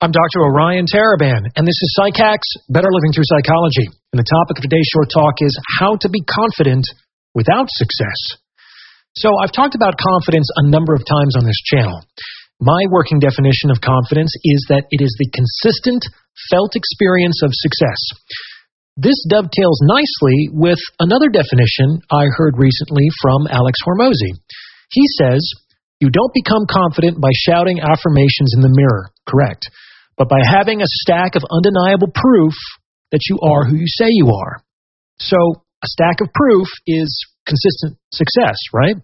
I'm Dr. Orion Taraban, and this is PsycHacks, Better Living Through Psychology. And the topic of today's short talk is how to be confident without success. So I've talked about confidence a number of times on this channel. My working definition of confidence is that it is the consistent, felt experience of success. This dovetails nicely with another definition I heard recently from Alex Hormozi. He says, You don't become confident by shouting affirmations in the mirror. Correct but by having a stack of undeniable proof that you are who you say you are. So, a stack of proof is consistent success, right?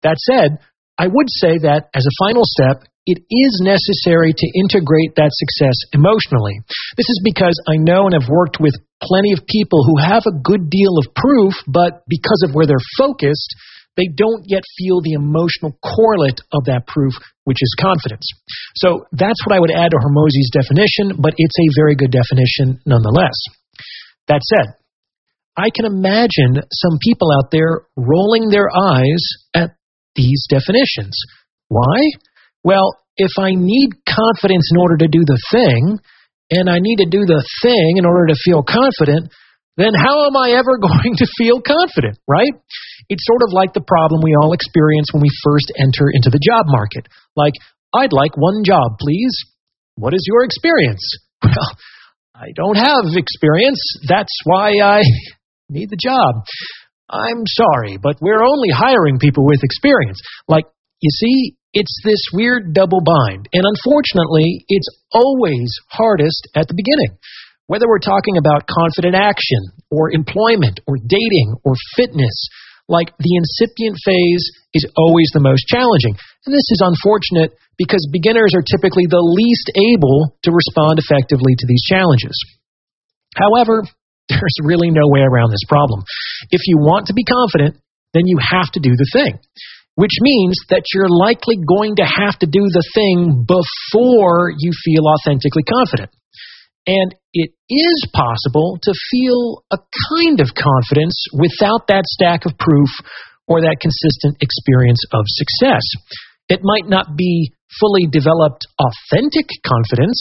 That said, I would say that as a final step, it is necessary to integrate that success emotionally. This is because I know and have worked with plenty of people who have a good deal of proof, but because of where they're focused, they don't yet feel the emotional correlate of that proof, which is confidence. So that's what I would add to Hormozi's definition, but it's a very good definition nonetheless. That said, I can imagine some people out there rolling their eyes at these definitions. Why? Well, if I need confidence in order to do the thing, and I need to do the thing in order to feel confident, then how am I ever going to feel confident, right? It's sort of like the problem we all experience when we first enter into the job market. Like, I'd like one job, please. What is your experience? Well, I don't have experience. That's why I need the job. I'm sorry, but we're only hiring people with experience. Like, you see, it's this weird double bind. And unfortunately, it's always hardest at the beginning. Whether we're talking about confident action or employment or dating or fitness, like the incipient phase is always the most challenging. And this is unfortunate because beginners are typically the least able to respond effectively to these challenges. However, there's really no way around this problem. If you want to be confident, then you have to do the thing, which means that you're likely going to have to do the thing before you feel authentically confident. And it is possible to feel a kind of confidence without that stack of proof or that consistent experience of success. It might not be fully developed authentic confidence,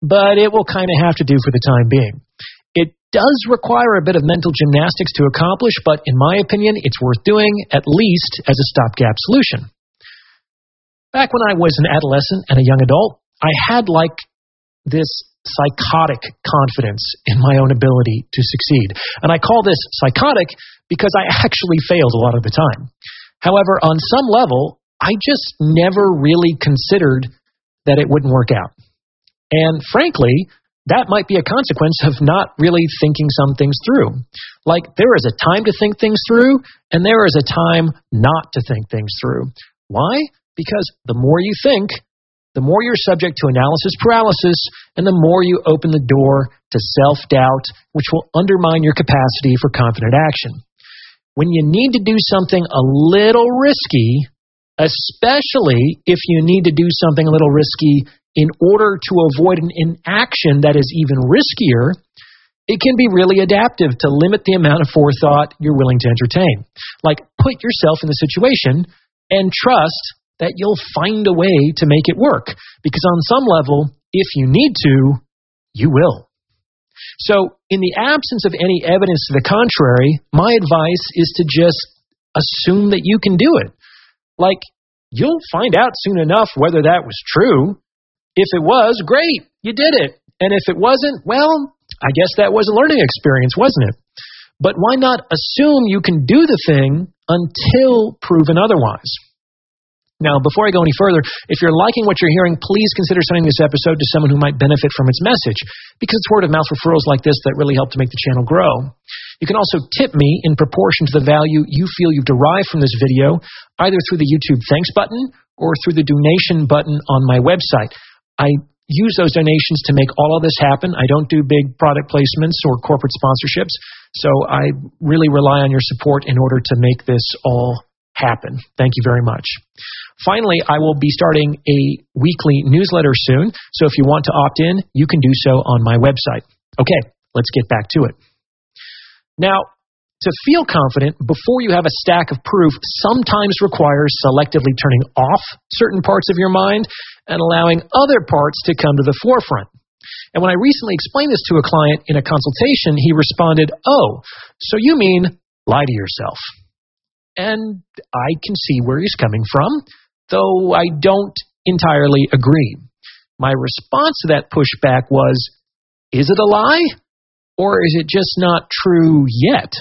but it will kind of have to do for the time being. It does require a bit of mental gymnastics to accomplish, but in my opinion, it's worth doing, at least as a stopgap solution. Back when I was an adolescent and a young adult, I had like this psychotic confidence in my own ability to succeed. And I call this psychotic because I actually failed a lot of the time. However, on some level, I just never really considered that it wouldn't work out. And frankly, that might be a consequence of not really thinking some things through. Like, there is a time to think things through, and there is a time not to think things through. Why? Because the more you think, the more you're subject to analysis paralysis, and the more you open the door to self doubt, which will undermine your capacity for confident action. When you need to do something a little risky, especially if you need to do something a little risky in order to avoid an inaction that is even riskier, it can be really adaptive to limit the amount of forethought you're willing to entertain. Like, put yourself in the situation and trust that you'll find a way to make it work. Because on some level, if you need to, you will. So, in the absence of any evidence to the contrary, my advice is to just assume that you can do it. Like, you'll find out soon enough whether that was true. If it was, great, you did it. And if it wasn't, well, I guess that was a learning experience, wasn't it? But why not assume you can do the thing until proven otherwise? Now, before I go any further, if you're liking what you're hearing, please consider sending this episode to someone who might benefit from its message, because it's word of mouth referrals like this that really help to make the channel grow. You can also tip me in proportion to the value you feel you've derived from this video, either through the YouTube thanks button or through the donation button on my website. I use those donations to make all of this happen. I don't do big product placements or corporate sponsorships, so I really rely on your support in order to make this all happen. Thank you very much. Finally, I will be starting a weekly newsletter soon, so if you want to opt in, you can do so on my website. Okay, let's get back to it. Now, To feel confident before you have a stack of proof sometimes requires selectively turning off certain parts of your mind and allowing other parts to come to the forefront. And when I recently explained this to a client in a consultation, he responded, Oh, so you mean lie to yourself? And I can see where he's coming from, though I don't entirely agree. My response to that pushback was, Is it a lie? Or is it just not true yet?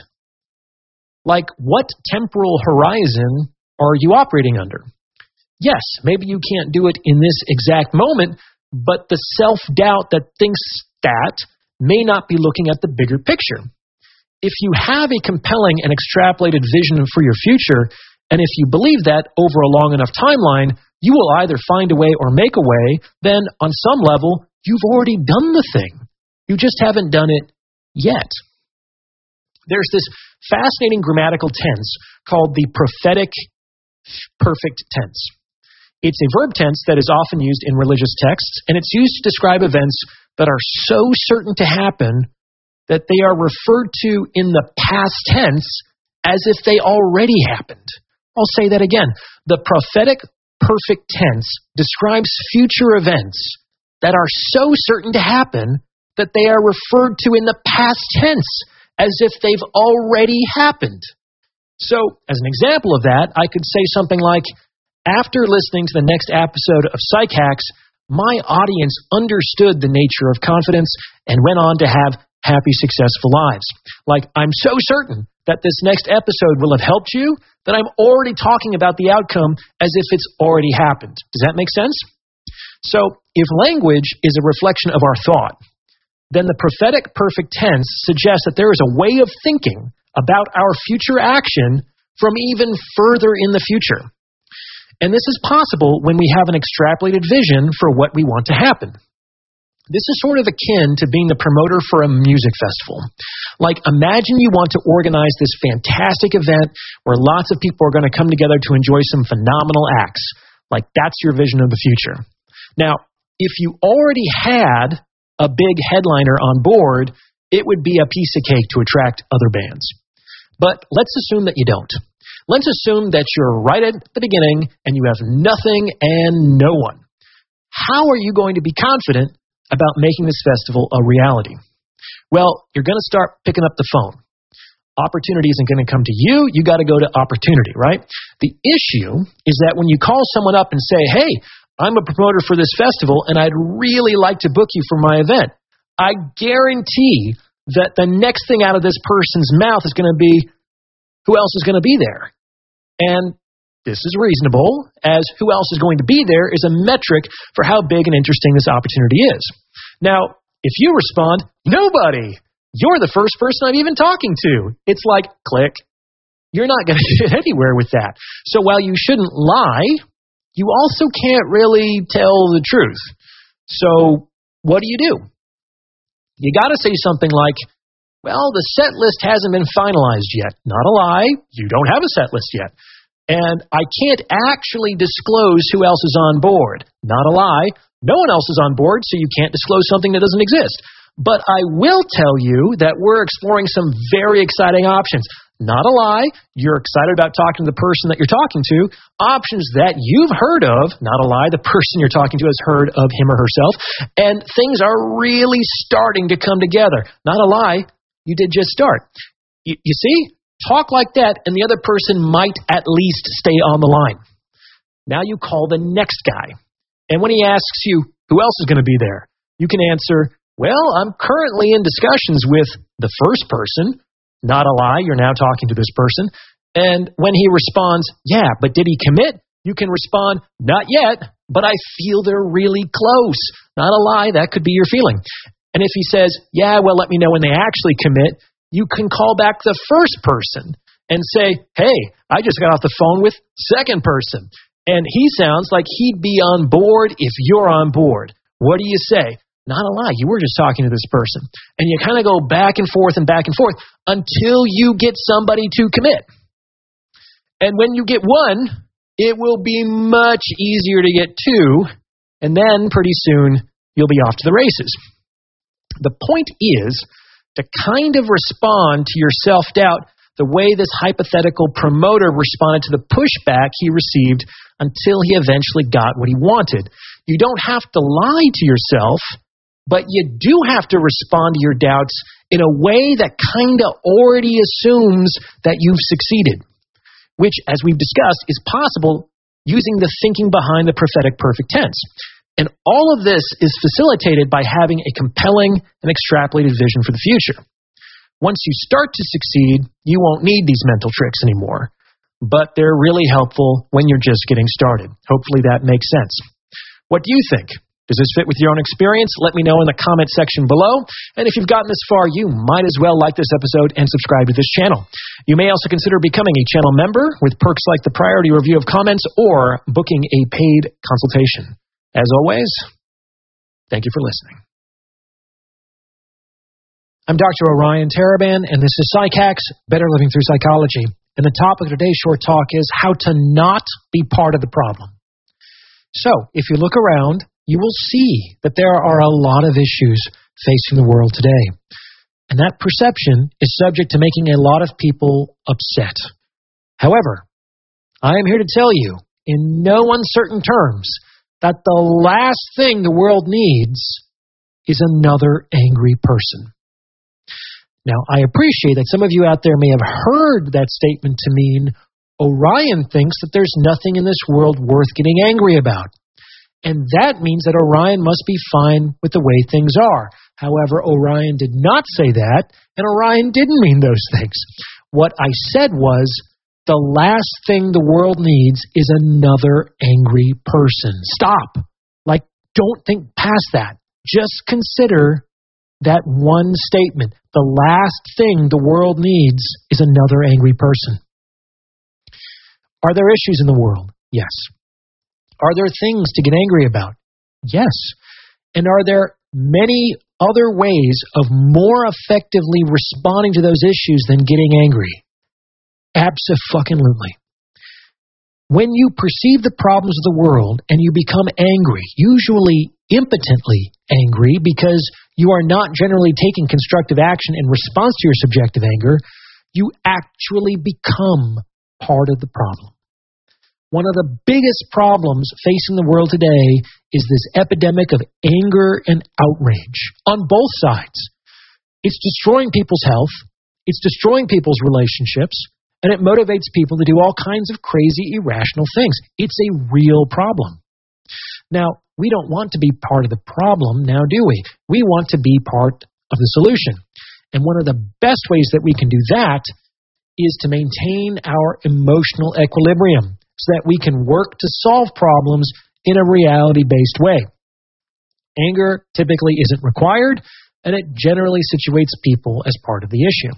Like, what temporal horizon are you operating under? Yes, maybe you can't do it in this exact moment, but the self doubt that thinks that may not be looking at the bigger picture. If you have a compelling and extrapolated vision for your future, and if you believe that over a long enough timeline, you will either find a way or make a way, then on some level, you've already done the thing. You just haven't done it yet. There's this fascinating grammatical tense called the prophetic perfect tense. It's a verb tense that is often used in religious texts, and it's used to describe events that are so certain to happen that they are referred to in the past tense as if they already happened. I'll say that again. The prophetic perfect tense describes future events that are so certain to happen that they are referred to in the past tense as if they've already happened. So, as an example of that, I could say something like, after listening to the next episode of Psych Hacks, my audience understood the nature of confidence and went on to have happy, successful lives. Like, I'm so certain that this next episode will have helped you that I'm already talking about the outcome as if it's already happened. Does that make sense? So, if language is a reflection of our thought, then the prophetic perfect tense suggests that there is a way of thinking about our future action from even further in the future. And this is possible when we have an extrapolated vision for what we want to happen. This is sort of akin to being the promoter for a music festival. Like, imagine you want to organize this fantastic event where lots of people are going to come together to enjoy some phenomenal acts. Like, that's your vision of the future. Now, if you already had a big headliner on board, it would be a piece of cake to attract other bands. But let's assume that you don't. Let's assume that you're right at the beginning and you have nothing and no one. How are you going to be confident about making this festival a reality? Well, you're going to start picking up the phone. Opportunity isn't going to come to you, you got to go to opportunity, right? The issue is that when you call someone up and say, hey, I'm a promoter for this festival and I'd really like to book you for my event. I guarantee that the next thing out of this person's mouth is going to be, who else is going to be there? And this is reasonable, as who else is going to be there is a metric for how big and interesting this opportunity is. Now, if you respond, nobody, you're the first person I'm even talking to. It's like, click. You're not going to get anywhere with that. So while you shouldn't lie, you also can't really tell the truth. So, what do you do? You got to say something like, well, the set list hasn't been finalized yet. Not a lie, you don't have a set list yet. And I can't actually disclose who else is on board. Not a lie, no one else is on board, so you can't disclose something that doesn't exist. But I will tell you that we're exploring some very exciting options. Not a lie. You're excited about talking to the person that you're talking to. Options that you've heard of. Not a lie. The person you're talking to has heard of him or herself. And things are really starting to come together. Not a lie. You did just start. You, you see? Talk like that, and the other person might at least stay on the line. Now you call the next guy. And when he asks you, who else is going to be there? You can answer, well, I'm currently in discussions with the first person not a lie, you're now talking to this person. And when he responds, yeah, but did he commit? You can respond, not yet, but I feel they're really close. Not a lie, that could be your feeling. And if he says, yeah, well, let me know when they actually commit, you can call back the first person and say, hey, I just got off the phone with second person. And he sounds like he'd be on board if you're on board. What do you say? Not a lie. You were just talking to this person. And you kind of go back and forth and back and forth until you get somebody to commit. And when you get one, it will be much easier to get two. And then pretty soon, you'll be off to the races. The point is to kind of respond to your self doubt the way this hypothetical promoter responded to the pushback he received until he eventually got what he wanted. You don't have to lie to yourself, but you do have to respond to your doubts in a way that kind of already assumes that you've succeeded, which, as we've discussed, is possible using the thinking behind the prophetic perfect tense. And all of this is facilitated by having a compelling and extrapolated vision for the future. Once you start to succeed, you won't need these mental tricks anymore. But they're really helpful when you're just getting started. Hopefully that makes sense. What do you think? Does this fit with your own experience? Let me know in the comment section below. And if you've gotten this far, you might as well like this episode and subscribe to this channel. You may also consider becoming a channel member with perks like the priority review of comments or booking a paid consultation. As always, thank you for listening. I'm Dr. Orion Taraban, and this is PsycHacks, Better Living Through Psychology. And the topic of today's short talk is how to not be part of the problem. So, if you look around, you will see that there are a lot of issues facing the world today. And that perception is subject to making a lot of people upset. However, I am here to tell you, in no uncertain terms, that the last thing the world needs is another angry person. Now, I appreciate that some of you out there may have heard that statement to mean Orion thinks that there's nothing in this world worth getting angry about. And that means that Orion must be fine with the way things are. However, Orion did not say that, and Orion didn't mean those things. What I said was the last thing the world needs is another angry person. Stop. Like, don't think past that. Just consider that one statement. The last thing the world needs is another angry person. Are there issues in the world? Yes. Are there things to get angry about? Yes. And are there many other ways of more effectively responding to those issues than getting angry? Absolutely. When you perceive the problems of the world and you become angry, usually impotently angry because you are not generally taking constructive action in response to your subjective anger, you actually become part of the problem. One of the biggest problems facing the world today is this epidemic of anger and outrage on both sides. It's destroying people's health, it's destroying people's relationships, and it motivates people to do all kinds of crazy, irrational things. It's a real problem. Now, we don't want to be part of the problem now, do we? We want to be part of the solution. And one of the best ways that we can do that is to maintain our emotional equilibrium so that we can work to solve problems in a reality based way. Anger typically isn't required, and it generally situates people as part of the issue.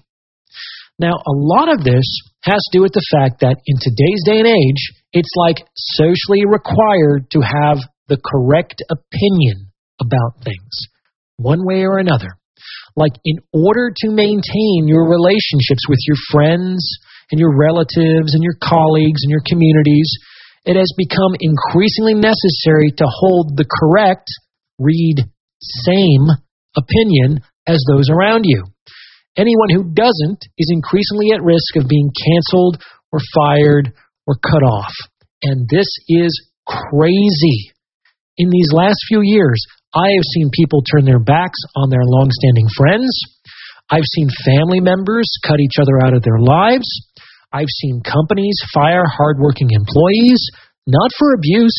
Now, a lot of this has to do with the fact that in today's day and age, it's like socially required to have the correct opinion about things, one way or another. Like, in order to maintain your relationships with your friends and your relatives and your colleagues and your communities, it has become increasingly necessary to hold the correct, read same opinion as those around you. Anyone who doesn't is increasingly at risk of being canceled or fired or cut off. And this is crazy. In these last few years, I have seen people turn their backs on their long-standing friends. I've seen family members cut each other out of their lives. I've seen companies fire hardworking employees, not for abuse,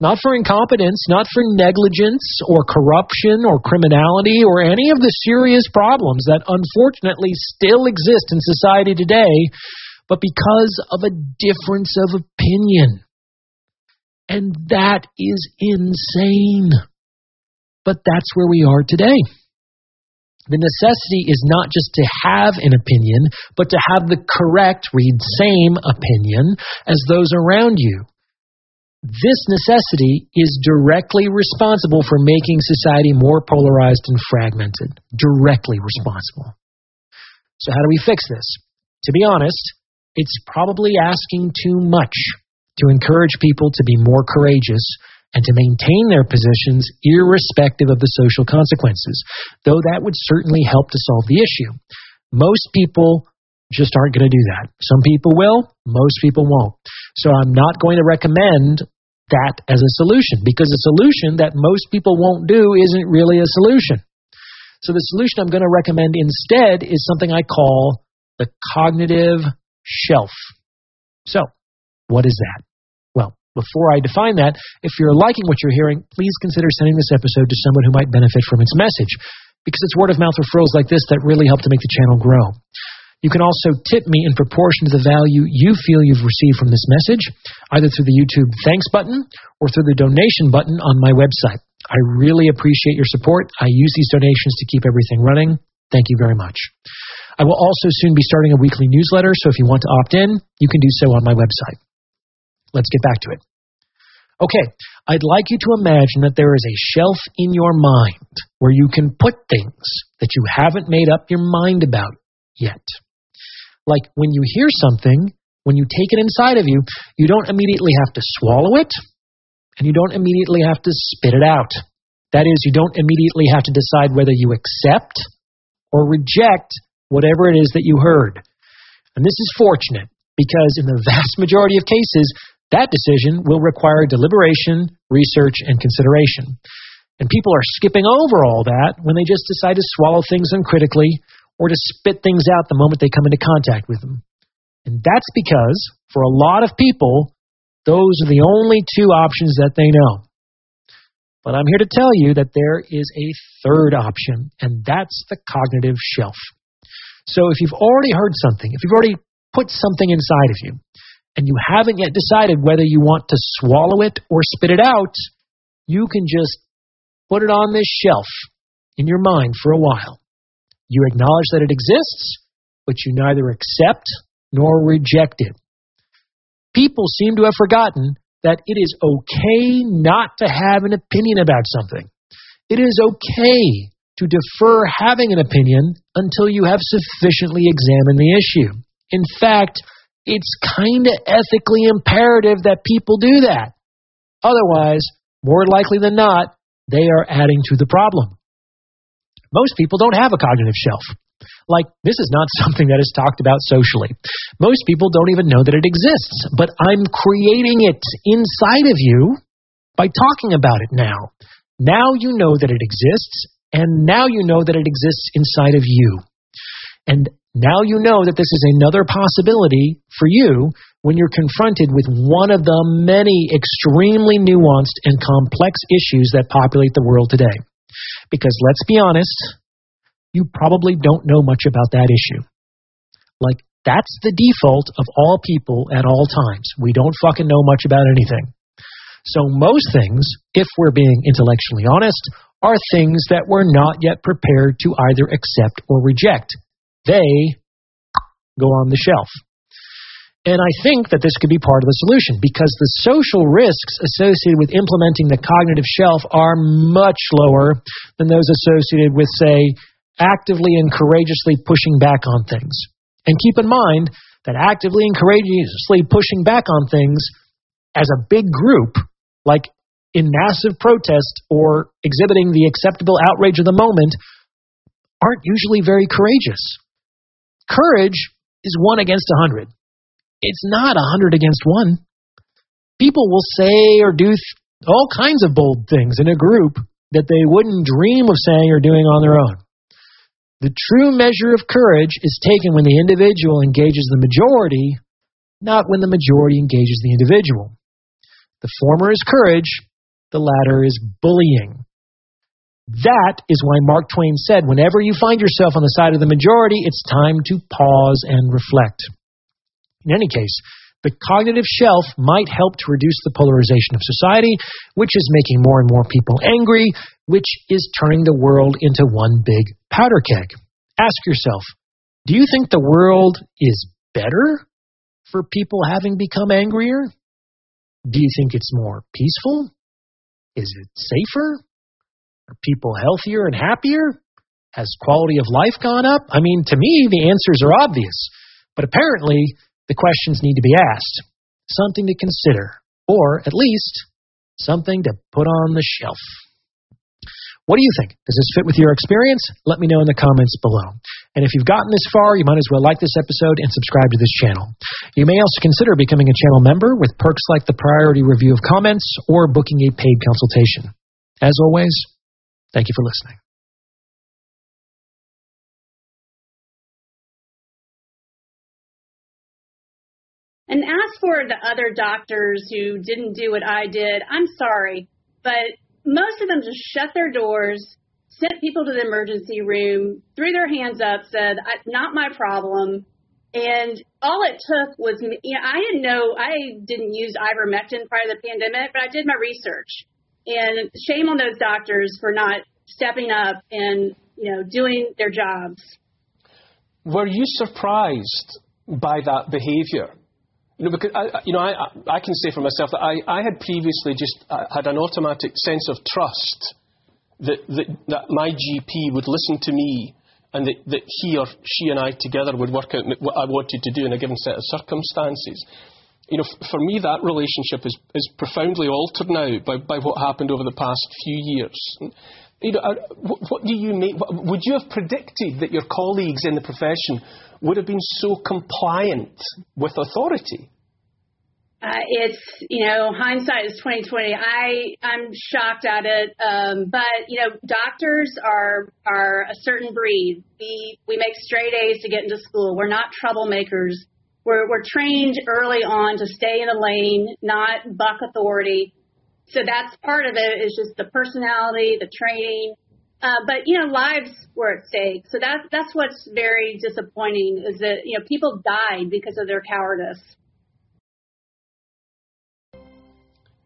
not for incompetence, not for negligence or corruption or criminality or any of the serious problems that unfortunately still exist in society today, but because of a difference of opinion. And that is insane. But that's where we are today. The necessity is not just to have an opinion, but to have the correct, read same opinion as those around you. This necessity is directly responsible for making society more polarized and fragmented. Directly responsible. So, how do we fix this? To be honest, it's probably asking too much to encourage people to be more courageous and to maintain their positions irrespective of the social consequences, though that would certainly help to solve the issue. Most people just aren't going to do that. Some people will, most people won't. So I'm not going to recommend that as a solution because a solution that most people won't do isn't really a solution. So the solution I'm going to recommend instead is something I call the cognitive shelf. So, what is that? Well, before I define that, if you're liking what you're hearing, please consider sending this episode to someone who might benefit from its message because it's word of mouth referrals like this that really help to make the channel grow. You can also tip me in proportion to the value you feel you've received from this message, either through the YouTube thanks button or through the donation button on my website. I really appreciate your support. I use these donations to keep everything running. Thank you very much. I will also soon be starting a weekly newsletter, so if you want to opt in, you can do so on my website. Let's get back to it. Okay, I'd like you to imagine that there is a shelf in your mind where you can put things that you haven't made up your mind about yet. Like when you hear something, when you take it inside of you, you don't immediately have to swallow it and you don't immediately have to spit it out. That is, you don't immediately have to decide whether you accept or reject whatever it is that you heard. And this is fortunate because in the vast majority of cases, that decision will require deliberation, research, and consideration. And people are skipping over all that when they just decide to swallow things uncritically or to spit things out the moment they come into contact with them. And that's because, for a lot of people, those are the only two options that they know. But I'm here to tell you that there is a third option, and that's the cognitive shelf. So if you've already heard something, if you've already put something inside of you, and you haven't yet decided whether you want to swallow it or spit it out, you can just put it on this shelf in your mind for a while. You acknowledge that it exists, but you neither accept nor reject it. People seem to have forgotten that it is okay not to have an opinion about something. It is okay to defer having an opinion until you have sufficiently examined the issue. In fact, it's kind of ethically imperative that people do that. Otherwise, more likely than not, they are adding to the problem. Most people don't have a cognitive shelf. Like, this is not something that is talked about socially. Most people don't even know that it exists, but I'm creating it inside of you by talking about it now. Now you know that it exists, and now you know that it exists inside of you. And now you know that this is another possibility for you when you're confronted with one of the many extremely nuanced and complex issues that populate the world today. Because let's be honest, you probably don't know much about that issue. Like, that's the default of all people at all times. We don't fucking know much about anything. So, most things, if we're being intellectually honest, are things that we're not yet prepared to either accept or reject. They go on the shelf. And I think that this could be part of the solution because the social risks associated with implementing the cognitive shelf are much lower than those associated with, say, actively and courageously pushing back on things. And keep in mind that actively and courageously pushing back on things as a big group, like in massive protest or exhibiting the acceptable outrage of the moment, aren't usually very courageous. Courage is one against a hundred it's not a hundred against one. People will say or do th- all kinds of bold things in a group that they wouldn't dream of saying or doing on their own. The true measure of courage is taken when the individual engages the majority, not when the majority engages the individual. The former is courage, the latter is bullying. That is why Mark Twain said, whenever you find yourself on the side of the majority, it's time to pause and reflect. In any case, the cognitive shelf might help to reduce the polarization of society, which is making more and more people angry, which is turning the world into one big powder keg. Ask yourself do you think the world is better for people having become angrier? Do you think it's more peaceful? Is it safer? Are people healthier and happier? Has quality of life gone up? I mean, to me, the answers are obvious. But apparently, the questions need to be asked, something to consider, or at least something to put on the shelf. What do you think? Does this fit with your experience? Let me know in the comments below. And if you've gotten this far, you might as well like this episode and subscribe to this channel. You may also consider becoming a channel member with perks like the priority review of comments or booking a paid consultation. As always, thank you for listening. And as for the other doctors who didn't do what I did, I'm sorry, but most of them just shut their doors, sent people to the emergency room, threw their hands up, said, "Not my problem." And all it took was, you know, I didn't know, I didn't use ivermectin prior to the pandemic, but I did my research. And shame on those doctors for not stepping up and, you know, doing their jobs. Were you surprised by that behavior? You know, because I, you know, I, I can say for myself that I, I had previously just uh, had an automatic sense of trust that, that, that my GP would listen to me and that, that he or she and I together would work out what I wanted to do in a given set of circumstances. You know, f- for me, that relationship is, is profoundly altered now by, by what happened over the past few years. You know, uh, what, do you make? Would you have predicted that your colleagues in the profession would have been so compliant with authority? Uh, it's you know hindsight is 2020. I I'm shocked at it, um, but you know doctors are are a certain breed. We we make straight A's to get into school. We're not troublemakers. We're we're trained early on to stay in the lane, not buck authority. So that's part of it. Is just the personality, the training. Uh, but you know, lives were at stake. So that's that's what's very disappointing is that you know people died because of their cowardice.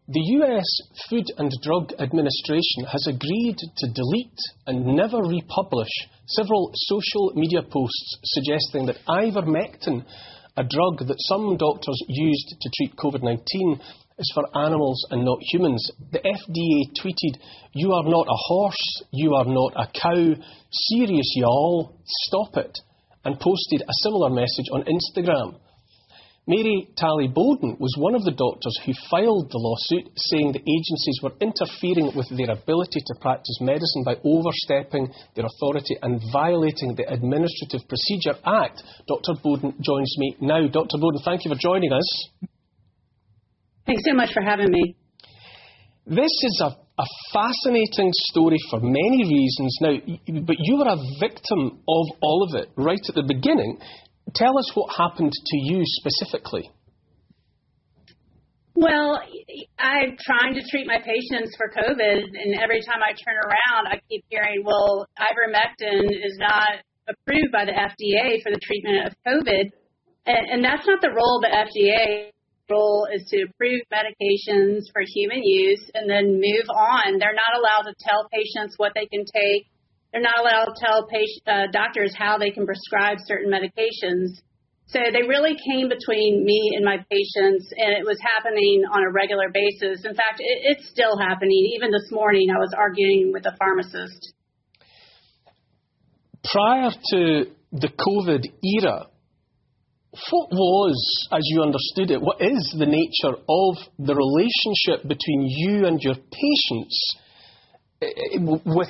The US Food and Drug Administration has agreed to delete and never republish several social media posts suggesting that ivermectin, a drug that some doctors used to treat COVID 19, is for animals and not humans. The FDA tweeted, You are not a horse, you are not a cow, serious y'all, stop it, and posted a similar message on Instagram. Mary Talley Bowden was one of the doctors who filed the lawsuit, saying the agencies were interfering with their ability to practice medicine by overstepping their authority and violating the Administrative Procedure Act. Dr. Bowden joins me now. Dr. Bowden, thank you for joining us. Thanks so much for having me. This is a, a fascinating story for many reasons. Now, but you were a victim of all of it right at the beginning. Tell us what happened to you specifically. Well, I'm trying to treat my patients for COVID, and every time I turn around, I keep hearing, well, ivermectin is not approved by the FDA for the treatment of COVID. And, and that's not the role of the FDA. Role is to approve medications for human use and then move on. They're not allowed to tell patients what they can take they're not allowed to tell patient, uh, doctors how they can prescribe certain medications. So they really came between me and my patients, and it was happening on a regular basis. In fact, it, it's still happening. Even this morning, I was arguing with a pharmacist. Prior to the COVID era, what was, as you understood it, what is the nature of the relationship between you and your patients eh, eh, with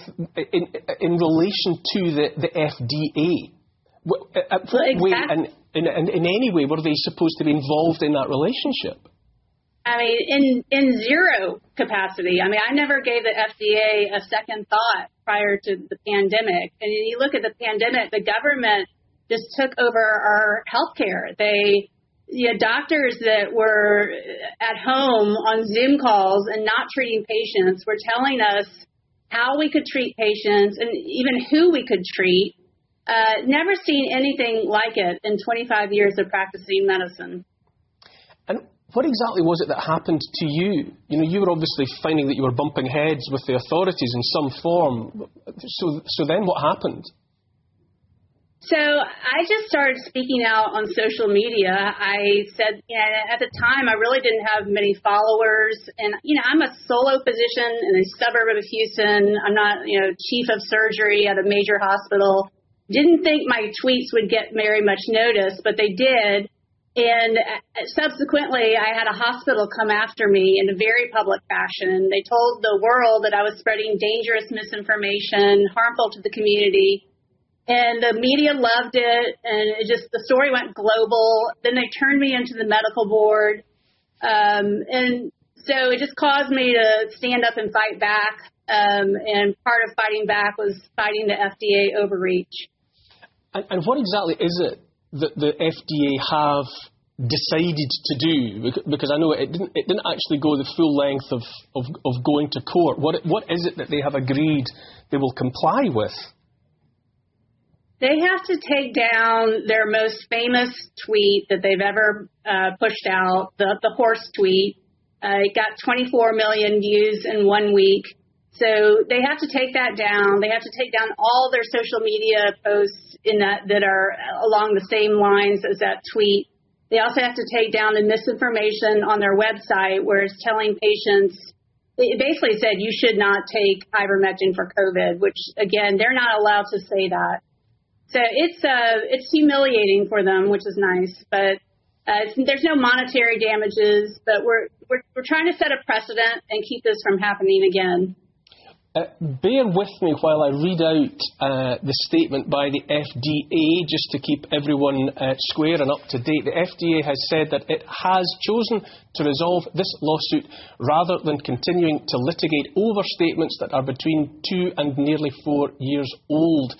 in, in relation to the, the FDA? Eh, at what exactly. way, and in, in, in any way, were they supposed to be involved in that relationship? I mean, in in zero capacity. I mean, I never gave the FDA a second thought prior to the pandemic. And you look at the pandemic, the government just took over our healthcare. They, you know, doctors that were at home on Zoom calls and not treating patients were telling us how we could treat patients, and even who we could treat. Uh, never seen anything like it in 25 years of practicing medicine. And what exactly was it that happened to you? You know, you were obviously finding that you were bumping heads with the authorities in some form. So, so then what happened? So I just started speaking out on social media. I said, you at the time, I really didn't have many followers, and you know, I'm a solo physician in a suburb of Houston. I'm not, you know, chief of surgery at a major hospital. Didn't think my tweets would get very much notice, but they did. And uh, subsequently, I had a hospital come after me in a very public fashion. They told the world that I was spreading dangerous misinformation, harmful to the community and the media loved it, and it just the story went global. Then they turned me into the medical board, um, and so it just caused me to stand up and fight back. Um, and part of fighting back was fighting the FDA overreach. And, and what exactly is it that the FDA have decided to do? Because I know it didn't, it didn't actually go the full length of, of, of going to court. What, what is it that they have agreed they will comply with? They have to take down their most famous tweet that they've ever uh, pushed out, the, the horse tweet. Uh, it got 24 million views in one week. So they have to take that down. They have to take down all their social media posts in that that are along the same lines as that tweet. They also have to take down the misinformation on their website where it's telling patients it basically said you should not take ivermectin for COVID, which again they're not allowed to say that. So it's uh, it's humiliating for them, which is nice, but uh, there's no monetary damages. But we're, we're we're trying to set a precedent and keep this from happening again. Uh, bear with me while I read out uh, the statement by the FDA, just to keep everyone uh, square and up to date. The FDA has said that it has chosen to resolve this lawsuit rather than continuing to litigate over statements that are between two and nearly four years old.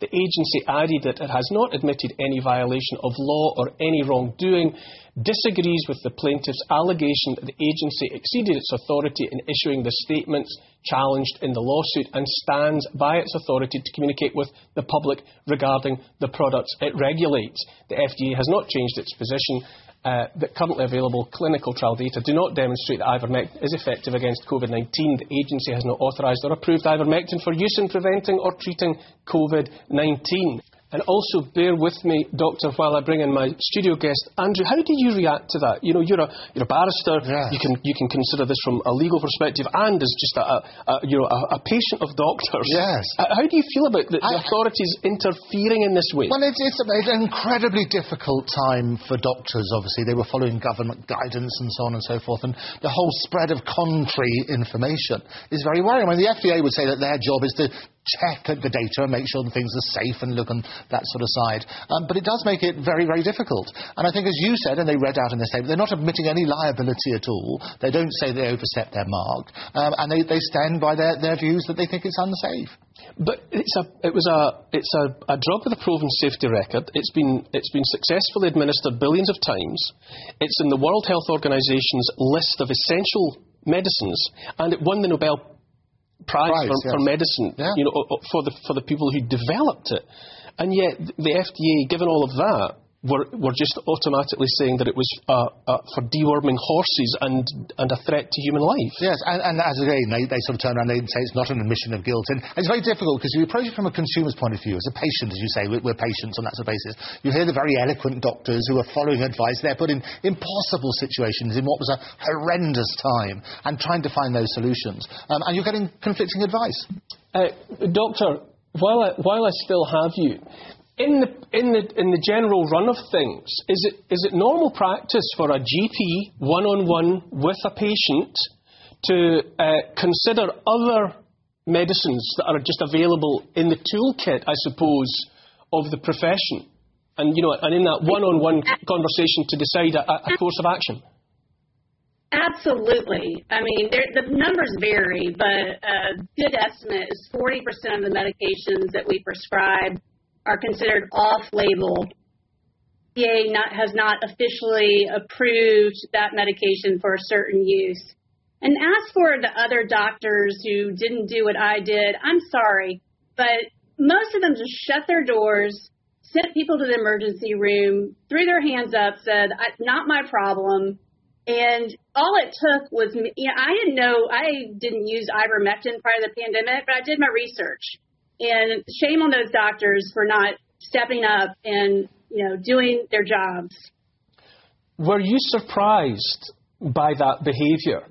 The agency added that it has not admitted any violation of law or any wrongdoing, disagrees with the plaintiff's allegation that the agency exceeded its authority in issuing the statements challenged in the lawsuit and stands by its authority to communicate with the public regarding the products it regulates. The FDA has not changed its position uh, that currently available clinical trial data do not demonstrate that ivermectin is effective against COVID-19. The agency has not authorised or approved ivermectin for use in preventing or treating COVID-19. And also bear with me, Doctor, while I bring in my studio guest, Andrew. How do you react to that? You know, you're a you're a barrister. Yes. You can you can consider this from a legal perspective and as just a, a you know a, a, patient of doctors. Yes. How do you feel about the, the authorities interfering in this way? Well, it's, it's an incredibly difficult time for doctors. Obviously, they were following government guidance and so on and so forth, and the whole spread of contrary information is very worrying. I mean, the FDA would say that their job is to check the data and make sure that things are safe and look on that sort of side. Um, but it does make it very, very difficult. And I think, as you said, and they read out in their statement, they're not admitting any liability at all. They don't say they overstepped their mark. Um, and they, they stand by their, their views that they think it's unsafe. But it's a, it was a, it's a, a drug with a proven safety record. It's been, it's been successfully administered billions of times. It's in the World Health Organization's list of essential medicines, and it won the Nobel prize, Prize, for, yes. for medicine, Yeah. you know, for the for the people who developed it, and yet the FDA, given all of that, were were just automatically saying that it was uh, uh, for deworming horses and and a threat to human life. Yes, and, and as again, they, they sort of turn around and say it's not an admission of guilt. And it's very difficult because you approach it from a consumer's point of view. As a patient, as you say, we're, we're patients on that sort of basis. You hear the very eloquent doctors who are following advice. They're put in impossible situations in what was a horrendous time and trying to find those solutions. Um, and you're getting conflicting advice. Uh, doctor, while I, while I still have you, in the, in, the, in the general run of things, is it, is it normal practice for a GP one on one with a patient to uh, consider other medicines that are just available in the toolkit, I suppose, of the profession? And, you know, and in that one on one conversation to decide a, a course of action? Absolutely. I mean, the numbers vary, but a good estimate is 40% of the medications that we prescribe are considered off-label. FDA not, has not officially approved that medication for a certain use. And as for the other doctors who didn't do what I did, I'm sorry, but most of them just shut their doors, sent people to the emergency room, threw their hands up, said, "Not my problem." And all it took was, you know, I didn't know, I didn't use ivermectin prior to the pandemic, but I did my research. And shame on those doctors for not stepping up and, you know, doing their jobs. Were you surprised by that behaviour?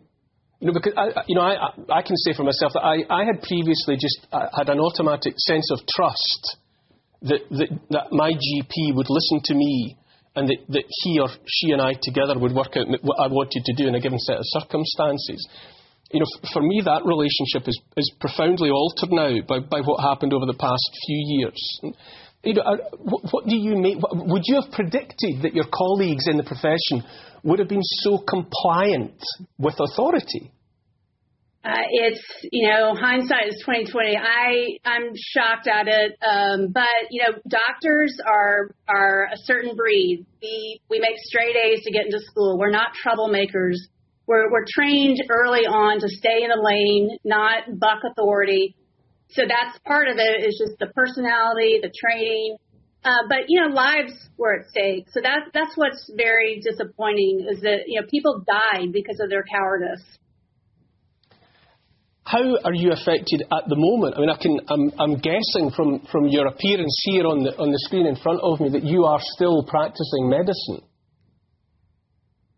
You know, because I, you know, I, I- I can say for myself that I, I had previously just uh, had an automatic sense of trust that, that that my GP would listen to me and that, that he or she and I together would work out what I wanted to do in a given set of circumstances. You know, for me, that relationship is, is profoundly altered now by, by what happened over the past few years. You know, what, what do you make? Would you have predicted that your colleagues in the profession would have been so compliant with authority? Uh, it's you know hindsight is twenty twenty. I I'm shocked at it, um, but you know doctors are are a certain breed. We we make straight A's to get into school. We're not troublemakers. We're we're trained early on to stay in the lane, not buck authority. So that's part of it. Is just the personality, the training. Uh, but you know, lives were at stake. So that's that's what's very disappointing is that you know people died because of their cowardice. How are you affected at the moment? I mean, I can, I'm, I'm guessing from, from your appearance here on the, on the screen in front of me that you are still practicing medicine.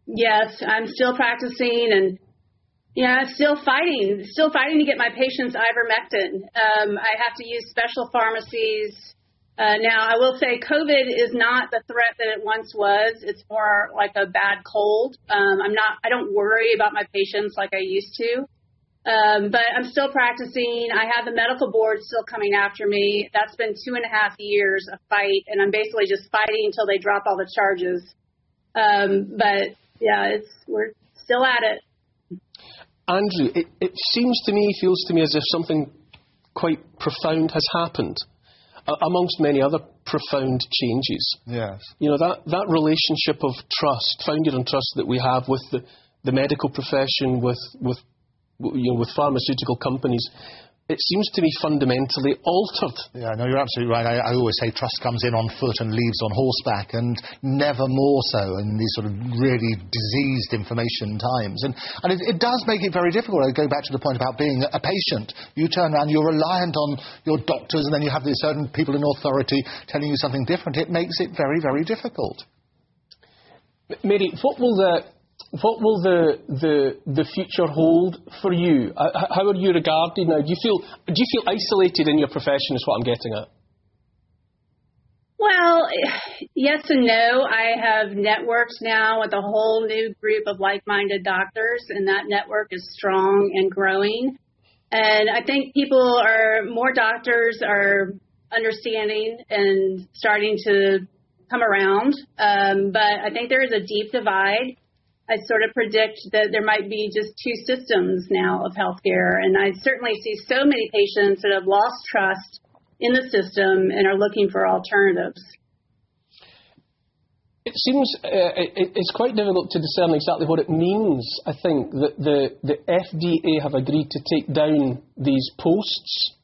Yes, I'm still practicing and yeah, still fighting, still fighting to get my patients ivermectin. Um, I have to use special pharmacies. Uh, now, I will say COVID is not the threat that it once was. It's more like a bad cold. Um, I'm not, I don't worry about my patients like I used to. Um, but I'm still practicing. I have the medical board still coming after me. That's been two and a half years of fight, and I'm basically just fighting until they drop all the charges. Um, but yeah, it's we're still at it. Andrew, it, it seems to me, feels to me as if something quite profound has happened, uh, amongst many other profound changes. Yes. You know that that relationship of trust, founded on trust that we have with the the medical profession, with with you know, with pharmaceutical companies, it seems to be fundamentally altered. Yeah, no, you're absolutely right. I, I, always say trust comes in on foot and leaves on horseback, and never more so in these sort of really diseased information times. And, and it, it does make it very difficult. I go back to the point about being a patient. You turn around, you're reliant on your doctors, and then you have these certain people in authority telling you something different. It makes it very, very difficult. Mary, what will the what will the, the, the future hold for you? Uh, how are you regarded now? Do you feel do you feel isolated in your profession? Is what I'm getting at. Well, yes and no. I have networks now with a whole new group of like-minded doctors, and that network is strong and growing. And I think people are more doctors are understanding and starting to come around. Um, but I think there is a deep divide I sort of predict that there might be just two systems now of healthcare. And I certainly see so many patients that have lost trust in the system and are looking for alternatives. It seems uh, it, it's quite difficult to discern exactly what it means. I think that the, the FDA have agreed to take down these posts,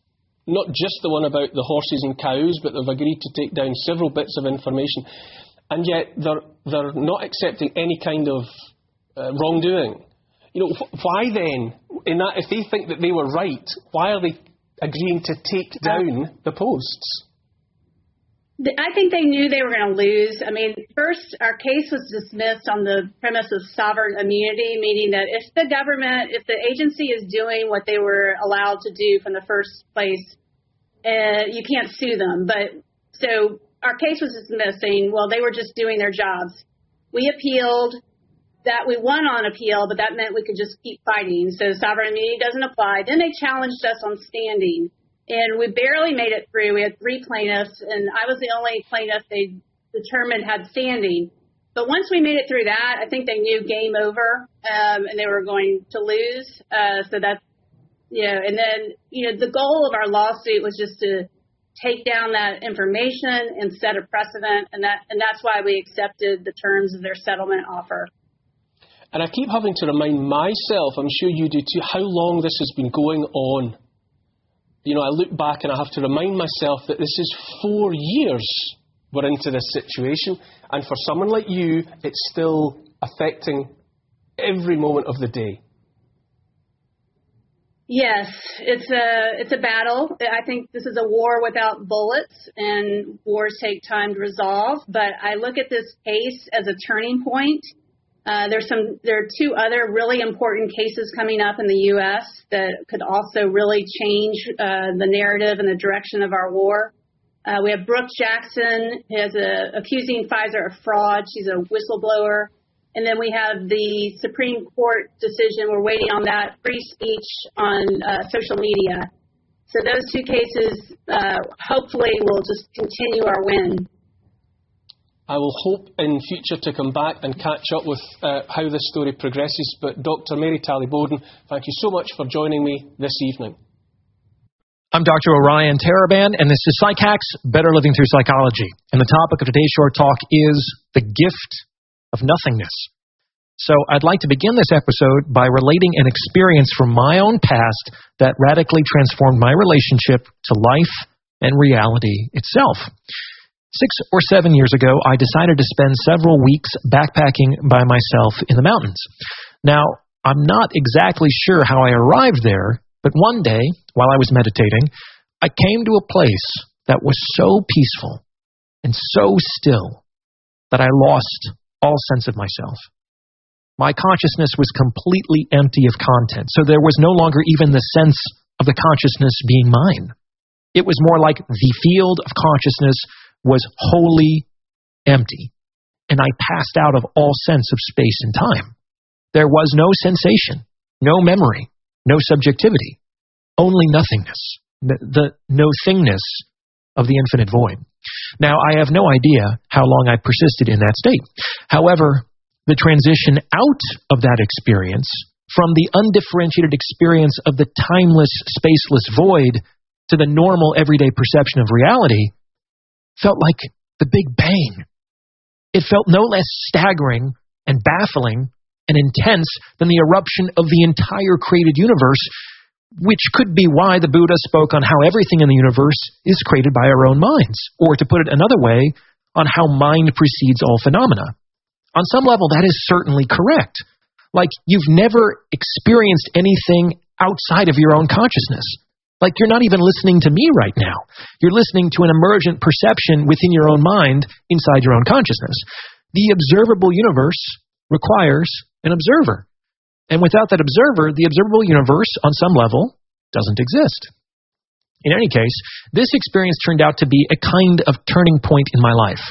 not just the one about the horses and cows, but they've agreed to take down several bits of information. And yet they're, they're not accepting any kind of uh, wrongdoing. You know, wh- why then, in that, if they think that they were right, why are they agreeing to take down the posts? I think they knew they were going to lose. I mean, first, our case was dismissed on the premise of sovereign immunity, meaning that if the government, if the agency is doing what they were allowed to do from the first place, uh, you can't sue them. But so our case was dismissed, saying, well, they were just doing their jobs. We appealed that we won on appeal, but that meant we could just keep fighting. So sovereign immunity doesn't apply. Then they challenged us on standing, and we barely made it through. We had three plaintiffs, and I was the only plaintiff they determined had standing. But once we made it through that, I think they knew game over, um, and they were going to lose. Uh, so that's, you know, and then, you know, the goal of our lawsuit was just to take down that information and set a precedent, and that, and that's why we accepted the terms of their settlement offer. And I keep having to remind myself, I'm sure you do too, how long this has been going on. You know, I look back and I have to remind myself that this is four years we're into this situation. And for someone like you, it's still affecting every moment of the day. Yes, it's a it's a battle. I think this is a war without bullets, and wars take time to resolve. But I look at this case as a turning point uh, there's some, there are two other really important cases coming up in the U.S. that could also really change uh, the narrative and the direction of our war. Uh, we have Brook Jackson, who is a, accusing Pfizer of fraud. She's a whistleblower. And then we have the Supreme Court decision. We're waiting on that free speech on uh, social media. So those two cases, uh, hopefully, will just continue our win. I will hope in future to come back and catch up with uh, how this story progresses. But Dr. Mary Talley Bowden, thank you so much for joining me this evening. I'm Dr. Orion Taraban, and this is PsycHacks Better Living Through Psychology. And the topic of today's short talk is the gift of nothingness. So I'd like to begin this episode by relating an experience from my own past that radically transformed my relationship to life and reality itself. Six or seven years ago, I decided to spend several weeks backpacking by myself in the mountains. Now, I'm not exactly sure how I arrived there, but one day, while I was meditating, I came to a place that was so peaceful and so still that I lost all sense of myself. My consciousness was completely empty of content, so there was no longer even the sense of the consciousness being mine. It was more like the field of consciousness was wholly empty, and I passed out of all sense of space and time. There was no sensation, no memory, no subjectivity, only nothingness, the, the no thingness of the infinite void. Now, I have no idea how long I persisted in that state. However, the transition out of that experience from the undifferentiated experience of the timeless, spaceless void to the normal, everyday perception of reality felt like the Big Bang. It felt no less staggering and baffling and intense than the eruption of the entire created universe, which could be why the Buddha spoke on how everything in the universe is created by our own minds, or to put it another way, on how mind precedes all phenomena. On some level, that is certainly correct. Like you've never experienced anything outside of your own consciousness. Like you're not even listening to me right now. You're listening to an emergent perception within your own mind inside your own consciousness. The observable universe requires an observer. And without that observer, the observable universe, on some level, doesn't exist. In any case, this experience turned out to be a kind of turning point in my life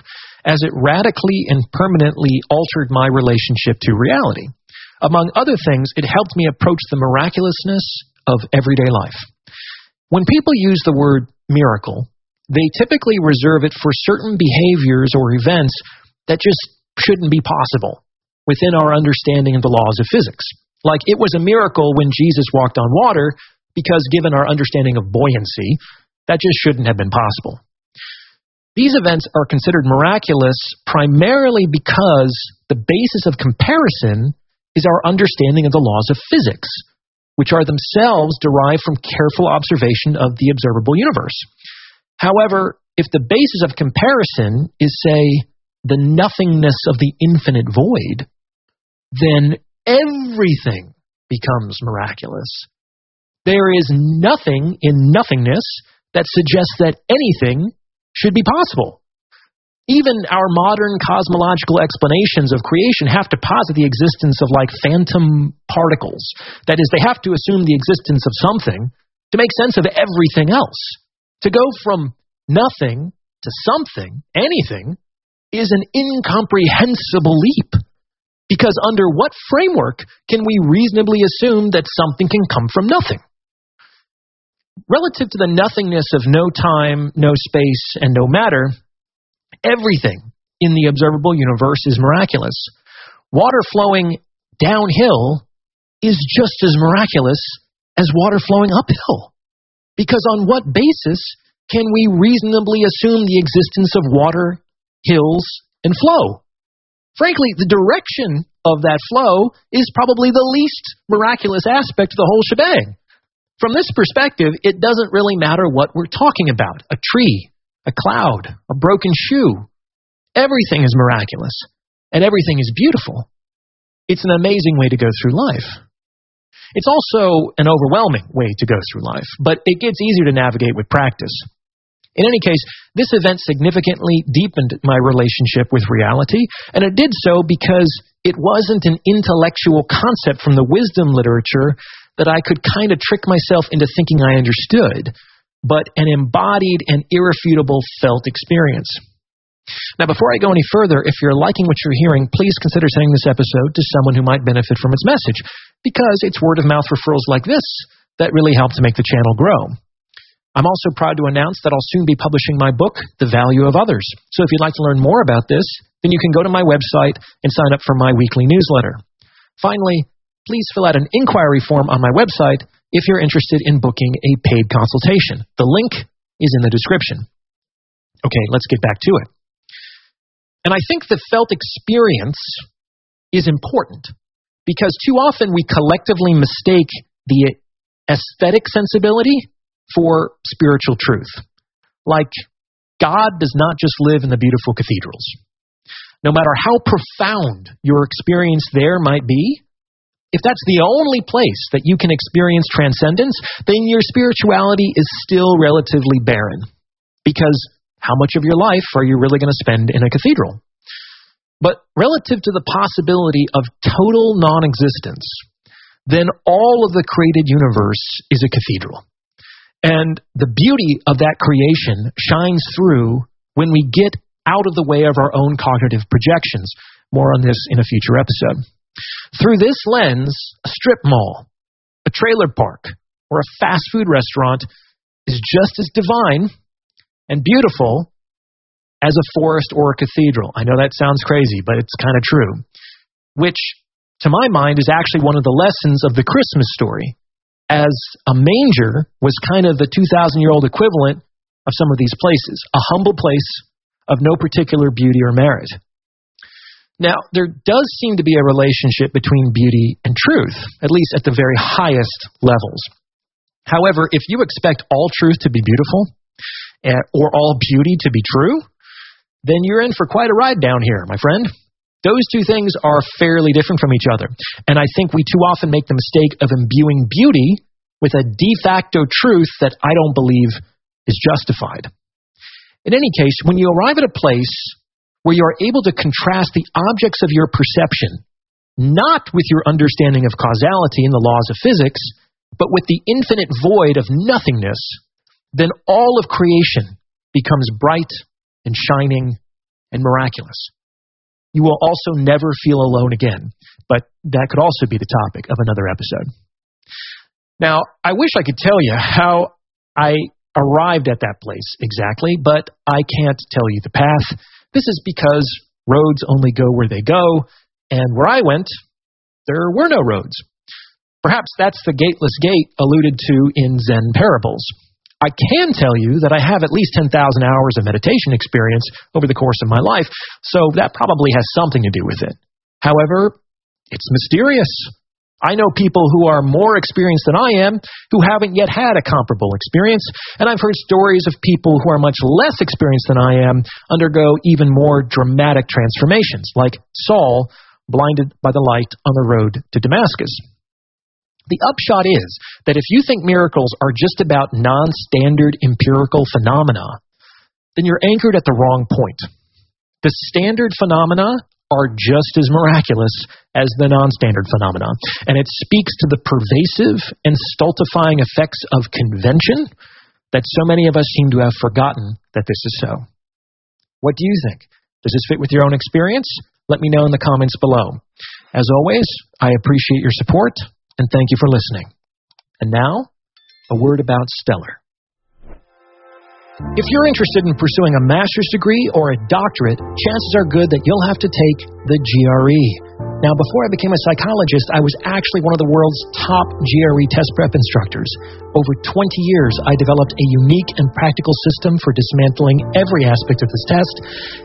as it radically and permanently altered my relationship to reality. Among other things, it helped me approach the miraculousness of everyday life. When people use the word miracle, they typically reserve it for certain behaviors or events that just shouldn't be possible within our understanding of the laws of physics. Like it was a miracle when Jesus walked on water because given our understanding of buoyancy, that just shouldn't have been possible. These events are considered miraculous primarily because the basis of comparison is our understanding of the laws of physics, which are themselves derived from careful observation of the observable universe. However, if the basis of comparison is, say, the nothingness of the infinite void, then everything becomes miraculous. There is nothing in nothingness that suggests that anything should be possible. Even our modern cosmological explanations of creation have to posit the existence of like phantom particles. That is, they have to assume the existence of something to make sense of everything else. To go from nothing to something, anything, is an incomprehensible leap. Because under what framework can we reasonably assume that something can come from nothing? relative to the nothingness of no time, no space, and no matter, everything in the observable universe is miraculous. Water flowing downhill is just as miraculous as water flowing uphill. Because on what basis can we reasonably assume the existence of water, hills, and flow? Frankly, the direction of that flow is probably the least miraculous aspect of the whole shebang. From this perspective, it doesn't really matter what we're talking about a tree, a cloud, a broken shoe. Everything is miraculous, and everything is beautiful. It's an amazing way to go through life. It's also an overwhelming way to go through life, but it gets easier to navigate with practice. In any case, this event significantly deepened my relationship with reality, and it did so because it wasn't an intellectual concept from the wisdom literature that I could kind of trick myself into thinking I understood, but an embodied and irrefutable felt experience. Now, before I go any further, if you're liking what you're hearing, please consider sending this episode to someone who might benefit from its message, because it's word of mouth referrals like this that really help to make the channel grow. I'm also proud to announce that I'll soon be publishing my book, The Value of Others. So if you'd like to learn more about this, then you can go to my website and sign up for my weekly newsletter. Finally, please fill out an inquiry form on my website if you're interested in booking a paid consultation. The link is in the description. Okay, let's get back to it. And I think the felt experience is important because too often we collectively mistake the aesthetic sensibility for spiritual truth. Like, God does not just live in the beautiful cathedrals. No matter how profound your experience there might be, if that's the only place that you can experience transcendence, then your spirituality is still relatively barren. Because how much of your life are you really going to spend in a cathedral? But relative to the possibility of total non existence, then all of the created universe is a cathedral. And the beauty of that creation shines through when we get out of the way of our own cognitive projections. More on this in a future episode. Through this lens, a strip mall, a trailer park, or a fast food restaurant is just as divine and beautiful as a forest or a cathedral. I know that sounds crazy, but it's kind of true. Which, to my mind, is actually one of the lessons of the Christmas story as a manger was kind of the 2,000 year old equivalent of some of these places, a humble place of no particular beauty or merit. Now, there does seem to be a relationship between beauty and truth, at least at the very highest levels. However, if you expect all truth to be beautiful, eh, or all beauty to be true, then you're in for quite a ride down here, my friend. Those two things are fairly different from each other. And I think we too often make the mistake of imbuing beauty with a de facto truth that I don't believe is justified. In any case, when you arrive at a place where you are able to contrast the objects of your perception, not with your understanding of causality and the laws of physics, but with the infinite void of nothingness, then all of creation becomes bright and shining and miraculous. You will also never feel alone again. But that could also be the topic of another episode. Now, I wish I could tell you how I arrived at that place exactly, but I can't tell you the path. This is because roads only go where they go, and where I went, there were no roads. Perhaps that's the gateless gate alluded to in Zen parables. I can tell you that I have at least 10,000 hours of meditation experience over the course of my life, so that probably has something to do with it. However, it's mysterious. I know people who are more experienced than I am who haven't yet had a comparable experience, and I've heard stories of people who are much less experienced than I am undergo even more dramatic transformations, like Saul blinded by the light on the road to Damascus. The upshot is that if you think miracles are just about non standard empirical phenomena, then you're anchored at the wrong point. The standard phenomena are just as miraculous as the non standard phenomena, and it speaks to the pervasive and stultifying effects of convention that so many of us seem to have forgotten that this is so. What do you think? Does this fit with your own experience? Let me know in the comments below. As always, I appreciate your support and thank you for listening. And now, a word about Stellar. If you're interested in pursuing a master's degree or a doctorate, chances are good that you'll have to take the GRE. Now, before I became a psychologist, I was actually one of the world's top GRE test prep instructors. Over 20 years, I developed a unique and practical system for dismantling every aspect of this test,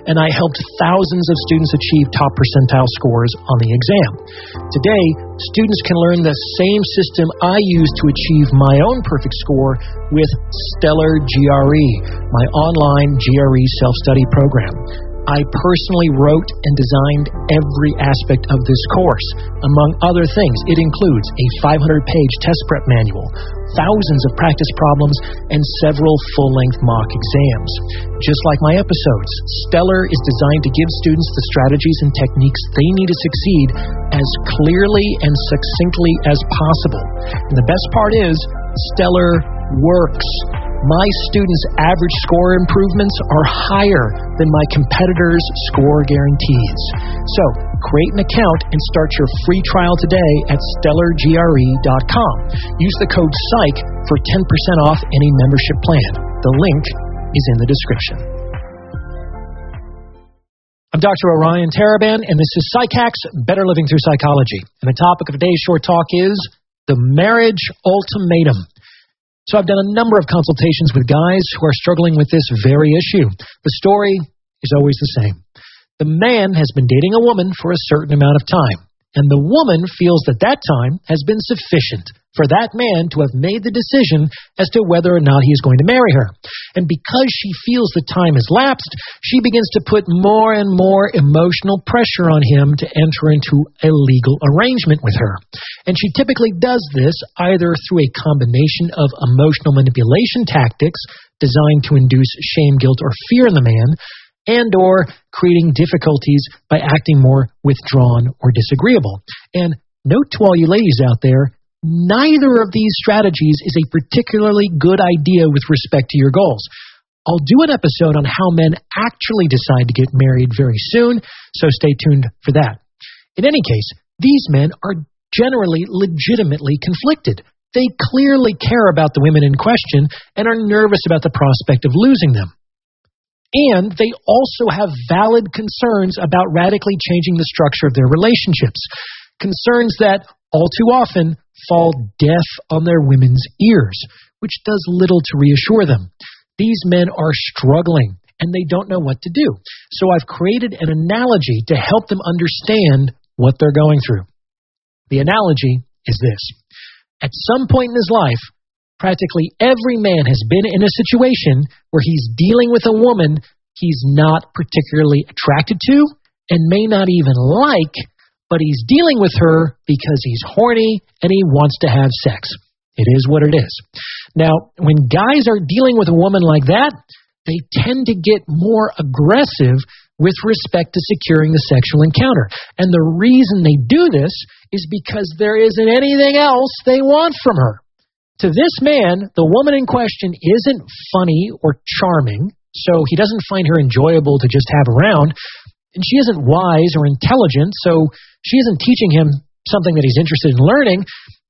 and I helped thousands of students achieve top percentile scores on the exam. Today, students can learn the same system I use to achieve my own perfect score with Stellar GRE, my online GRE self study program. I personally wrote and designed every aspect of this course. Among other things, it includes a 500 page test prep manual, thousands of practice problems, and several full length mock exams. Just like my episodes, Stellar is designed to give students the strategies and techniques they need to succeed as clearly and succinctly as possible. And the best part is, Stellar works. My students' average score improvements are higher than my competitors' score guarantees. So, create an account and start your free trial today at stellargre.com. Use the code PSYCH for 10% off any membership plan. The link is in the description. I'm Dr. Orion Taraban, and this is PsycHacks Better Living Through Psychology. And the topic of today's short talk is the marriage ultimatum. So I've done a number of consultations with guys who are struggling with this very issue. The story is always the same. The man has been dating a woman for a certain amount of time, and the woman feels that that time has been sufficient for that man to have made the decision as to whether or not he is going to marry her. And because she feels the time has lapsed, she begins to put more and more emotional pressure on him to enter into a legal arrangement with her. And she typically does this either through a combination of emotional manipulation tactics designed to induce shame, guilt, or fear in the man, and or creating difficulties by acting more withdrawn or disagreeable. And note to all you ladies out there, Neither of these strategies is a particularly good idea with respect to your goals. I'll do an episode on how men actually decide to get married very soon, so stay tuned for that. In any case, these men are generally legitimately conflicted. They clearly care about the women in question and are nervous about the prospect of losing them. And they also have valid concerns about radically changing the structure of their relationships. Concerns that, all too often, fall deaf on their women's ears, which does little to reassure them. These men are struggling and they don't know what to do. So I've created an analogy to help them understand what they're going through. The analogy is this. At some point in his life, practically every man has been in a situation where he's dealing with a woman he's not particularly attracted to and may not even like, but he's dealing with her because he's horny and he wants to have sex. It is what it is. Now, when guys are dealing with a woman like that, they tend to get more aggressive with respect to securing the sexual encounter. And the reason they do this is because there isn't anything else they want from her. To this man, the woman in question isn't funny or charming, so he doesn't find her enjoyable to just have around. And she isn't wise or intelligent, so she isn't teaching him something that he's interested in learning.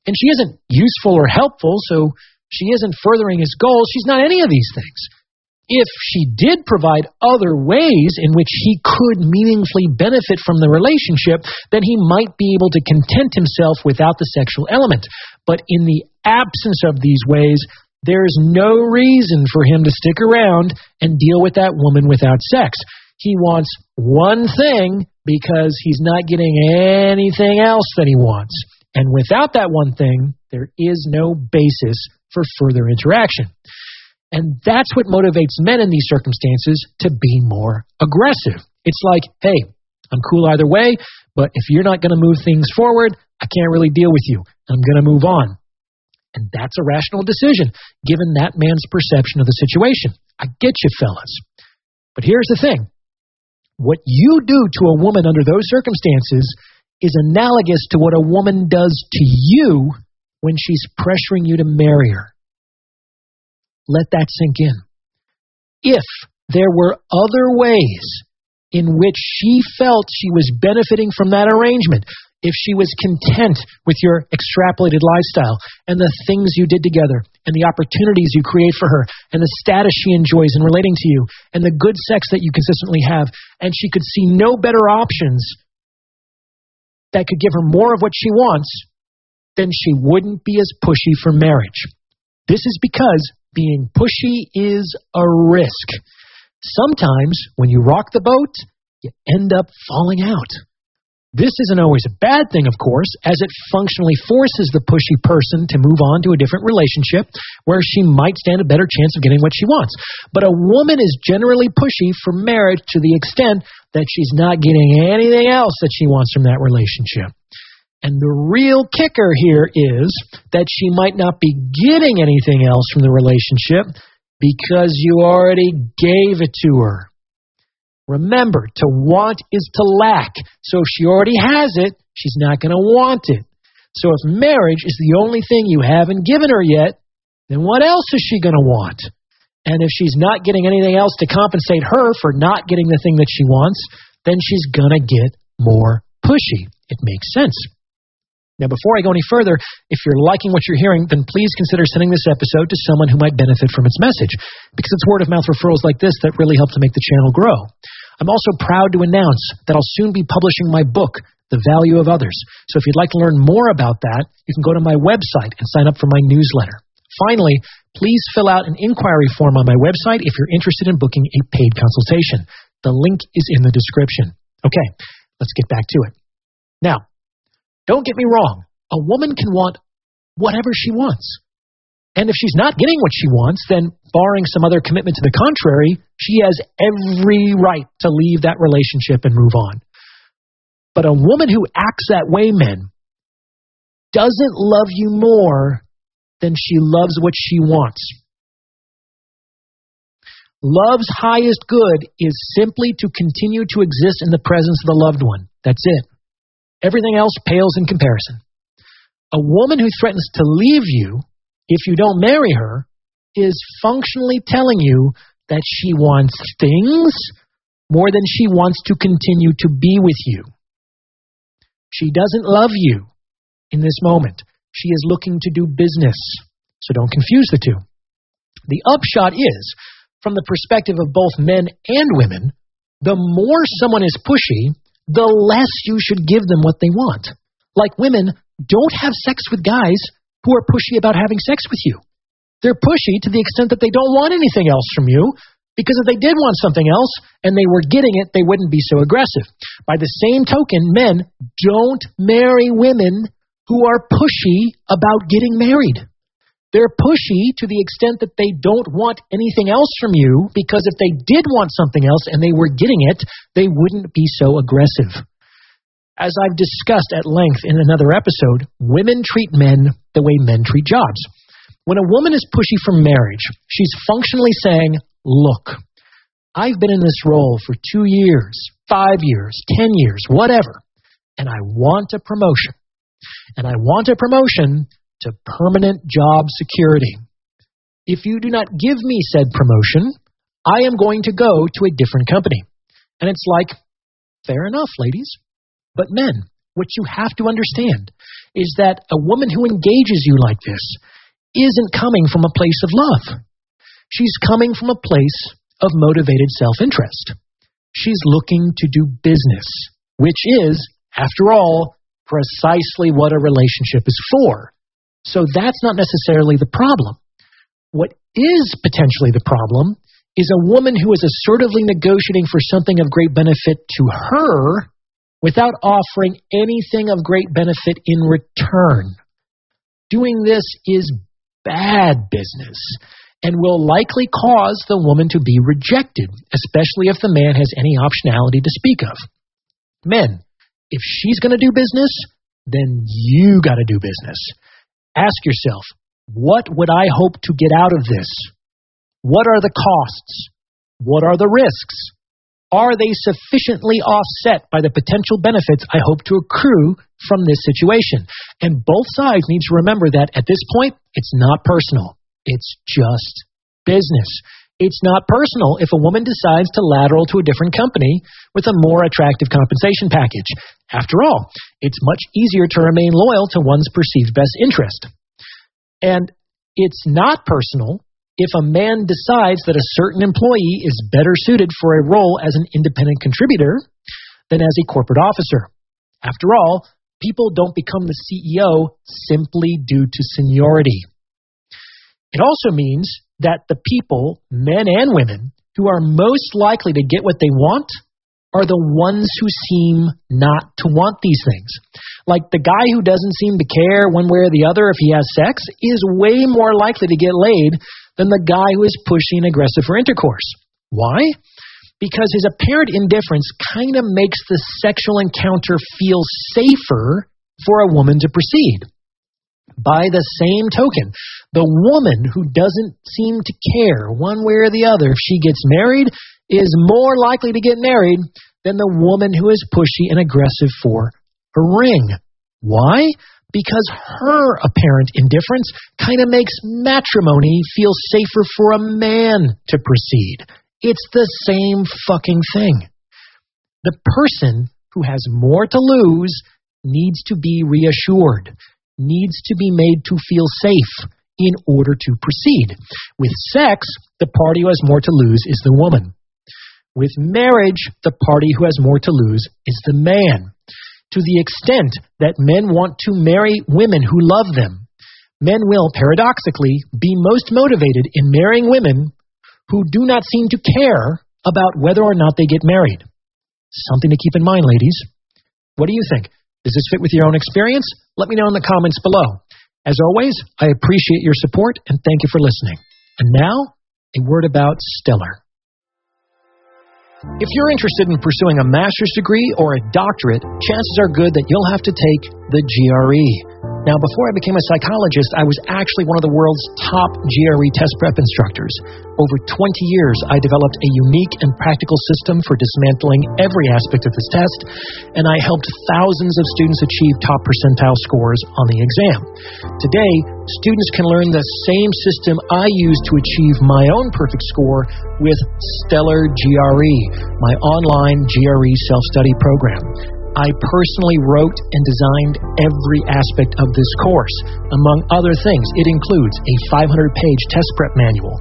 And she isn't useful or helpful, so she isn't furthering his goals. She's not any of these things. If she did provide other ways in which he could meaningfully benefit from the relationship, then he might be able to content himself without the sexual element. But in the absence of these ways, there's no reason for him to stick around and deal with that woman without sex. He wants one thing because he's not getting anything else that he wants. And without that one thing, there is no basis for further interaction. And that's what motivates men in these circumstances to be more aggressive. It's like, hey, I'm cool either way, but if you're not going to move things forward, I can't really deal with you. I'm going to move on. And that's a rational decision, given that man's perception of the situation. I get you, fellas. But here's the thing what you do to a woman under those circumstances is analogous to what a woman does to you when she's pressuring you to marry her. Let that sink in. If there were other ways in which she felt she was benefiting from that arrangement, if she was content with your extrapolated lifestyle and the things you did together and the opportunities you create for her and the status she enjoys in relating to you and the good sex that you consistently have, and she could see no better options that could give her more of what she wants, then she wouldn't be as pushy for marriage. This is because being pushy is a risk. Sometimes when you rock the boat, you end up falling out. This isn't always a bad thing, of course, as it functionally forces the pushy person to move on to a different relationship where she might stand a better chance of getting what she wants. But a woman is generally pushy for marriage to the extent that she's not getting anything else that she wants from that relationship. And the real kicker here is that she might not be getting anything else from the relationship because you already gave it to her. Remember, to want is to lack. So if she already has it, she's not going to want it. So if marriage is the only thing you haven't given her yet, then what else is she going to want? And if she's not getting anything else to compensate her for not getting the thing that she wants, then she's going to get more pushy. It makes sense. Now, before I go any further, if you're liking what you're hearing, then please consider sending this episode to someone who might benefit from its message, because it's word of mouth referrals like this that really help to make the channel grow. I'm also proud to announce that I'll soon be publishing my book, The Value of Others. So if you'd like to learn more about that, you can go to my website and sign up for my newsletter. Finally, please fill out an inquiry form on my website if you're interested in booking a paid consultation. The link is in the description. Okay, let's get back to it. Now, don't get me wrong. A woman can want whatever she wants. And if she's not getting what she wants, then barring some other commitment to the contrary, she has every right to leave that relationship and move on. But a woman who acts that way, men, doesn't love you more than she loves what she wants. Love's highest good is simply to continue to exist in the presence of the loved one. That's it. Everything else pales in comparison. A woman who threatens to leave you if you don't marry her is functionally telling you that she wants things more than she wants to continue to be with you. She doesn't love you in this moment. She is looking to do business. So don't confuse the two. The upshot is, from the perspective of both men and women, the more someone is pushy, the less you should give them what they want. Like women, don't have sex with guys who are pushy about having sex with you. They're pushy to the extent that they don't want anything else from you, because if they did want something else and they were getting it, they wouldn't be so aggressive. By the same token, men don't marry women who are pushy about getting married. They're pushy to the extent that they don't want anything else from you because if they did want something else and they were getting it, they wouldn't be so aggressive. As I've discussed at length in another episode, women treat men the way men treat jobs. When a woman is pushy for marriage, she's functionally saying, Look, I've been in this role for two years, five years, ten years, whatever, and I want a promotion. And I want a promotion to permanent job security. If you do not give me said promotion, I am going to go to a different company. And it's like, fair enough, ladies. But men, what you have to understand is that a woman who engages you like this isn't coming from a place of love. She's coming from a place of motivated self interest. She's looking to do business, which is, after all, precisely what a relationship is for. So that's not necessarily the problem. What is potentially the problem is a woman who is assertively negotiating for something of great benefit to her without offering anything of great benefit in return. Doing this is bad business and will likely cause the woman to be rejected, especially if the man has any optionality to speak of. Men, if she's going to do business, then you got to do business. Ask yourself, what would I hope to get out of this? What are the costs? What are the risks? Are they sufficiently offset by the potential benefits I hope to accrue from this situation? And both sides need to remember that at this point, it's not personal. It's just business. It's not personal if a woman decides to lateral to a different company with a more attractive compensation package. After all, it's much easier to remain loyal to one's perceived best interest. And it's not personal if a man decides that a certain employee is better suited for a role as an independent contributor than as a corporate officer. After all, people don't become the CEO simply due to seniority. It also means that the people, men and women, who are most likely to get what they want are the ones who seem not to want these things. Like the guy who doesn't seem to care one way or the other if he has sex is way more likely to get laid than the guy who is pushy and aggressive for intercourse. Why? Because his apparent indifference kind of makes the sexual encounter feel safer for a woman to proceed. By the same token, the woman who doesn't seem to care one way or the other if she gets married is more likely to get married than the woman who is pushy and aggressive for a ring. Why? Because her apparent indifference kind of makes matrimony feel safer for a man to proceed. It's the same fucking thing. The person who has more to lose needs to be reassured, needs to be made to feel safe in order to proceed. With sex, the party who has more to lose is the woman. With marriage, the party who has more to lose is the man. To the extent that men want to marry women who love them, men will, paradoxically, be most motivated in marrying women who do not seem to care about whether or not they get married. Something to keep in mind, ladies. What do you think? Does this fit with your own experience? Let me know in the comments below. As always, I appreciate your support and thank you for listening. And now, a word about Stellar. If you're interested in pursuing a master's degree or a doctorate, chances are good that you'll have to take the GRE. Now, before I became a psychologist, I was actually one of the world's top GRE test prep instructors. Over 20 years, I developed a unique and practical system for dismantling every aspect of this test, and I helped thousands of students achieve top percentile scores on the exam. Today, students can learn the same system I use to achieve my own perfect score with Stellar GRE, my online GRE self study program. I personally wrote and designed every aspect of this course. Among other things, it includes a 500 page test prep manual,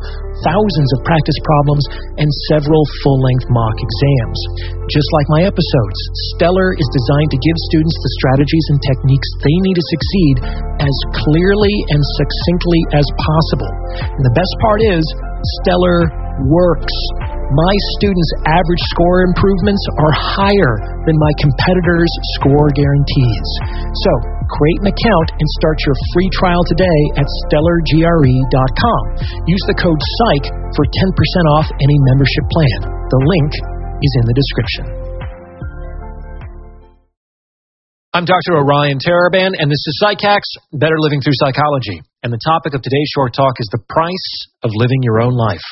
thousands of practice problems, and several full length mock exams. Just like my episodes, Stellar is designed to give students the strategies and techniques they need to succeed as clearly and succinctly as possible. And the best part is, Stellar works my students' average score improvements are higher than my competitors' score guarantees. So, create an account and start your free trial today at stellargre.com. Use the code PSYCH for 10% off any membership plan. The link is in the description. I'm Dr. Orion Taraban, and this is PsycHacks Better Living Through Psychology. And the topic of today's short talk is the price of living your own life.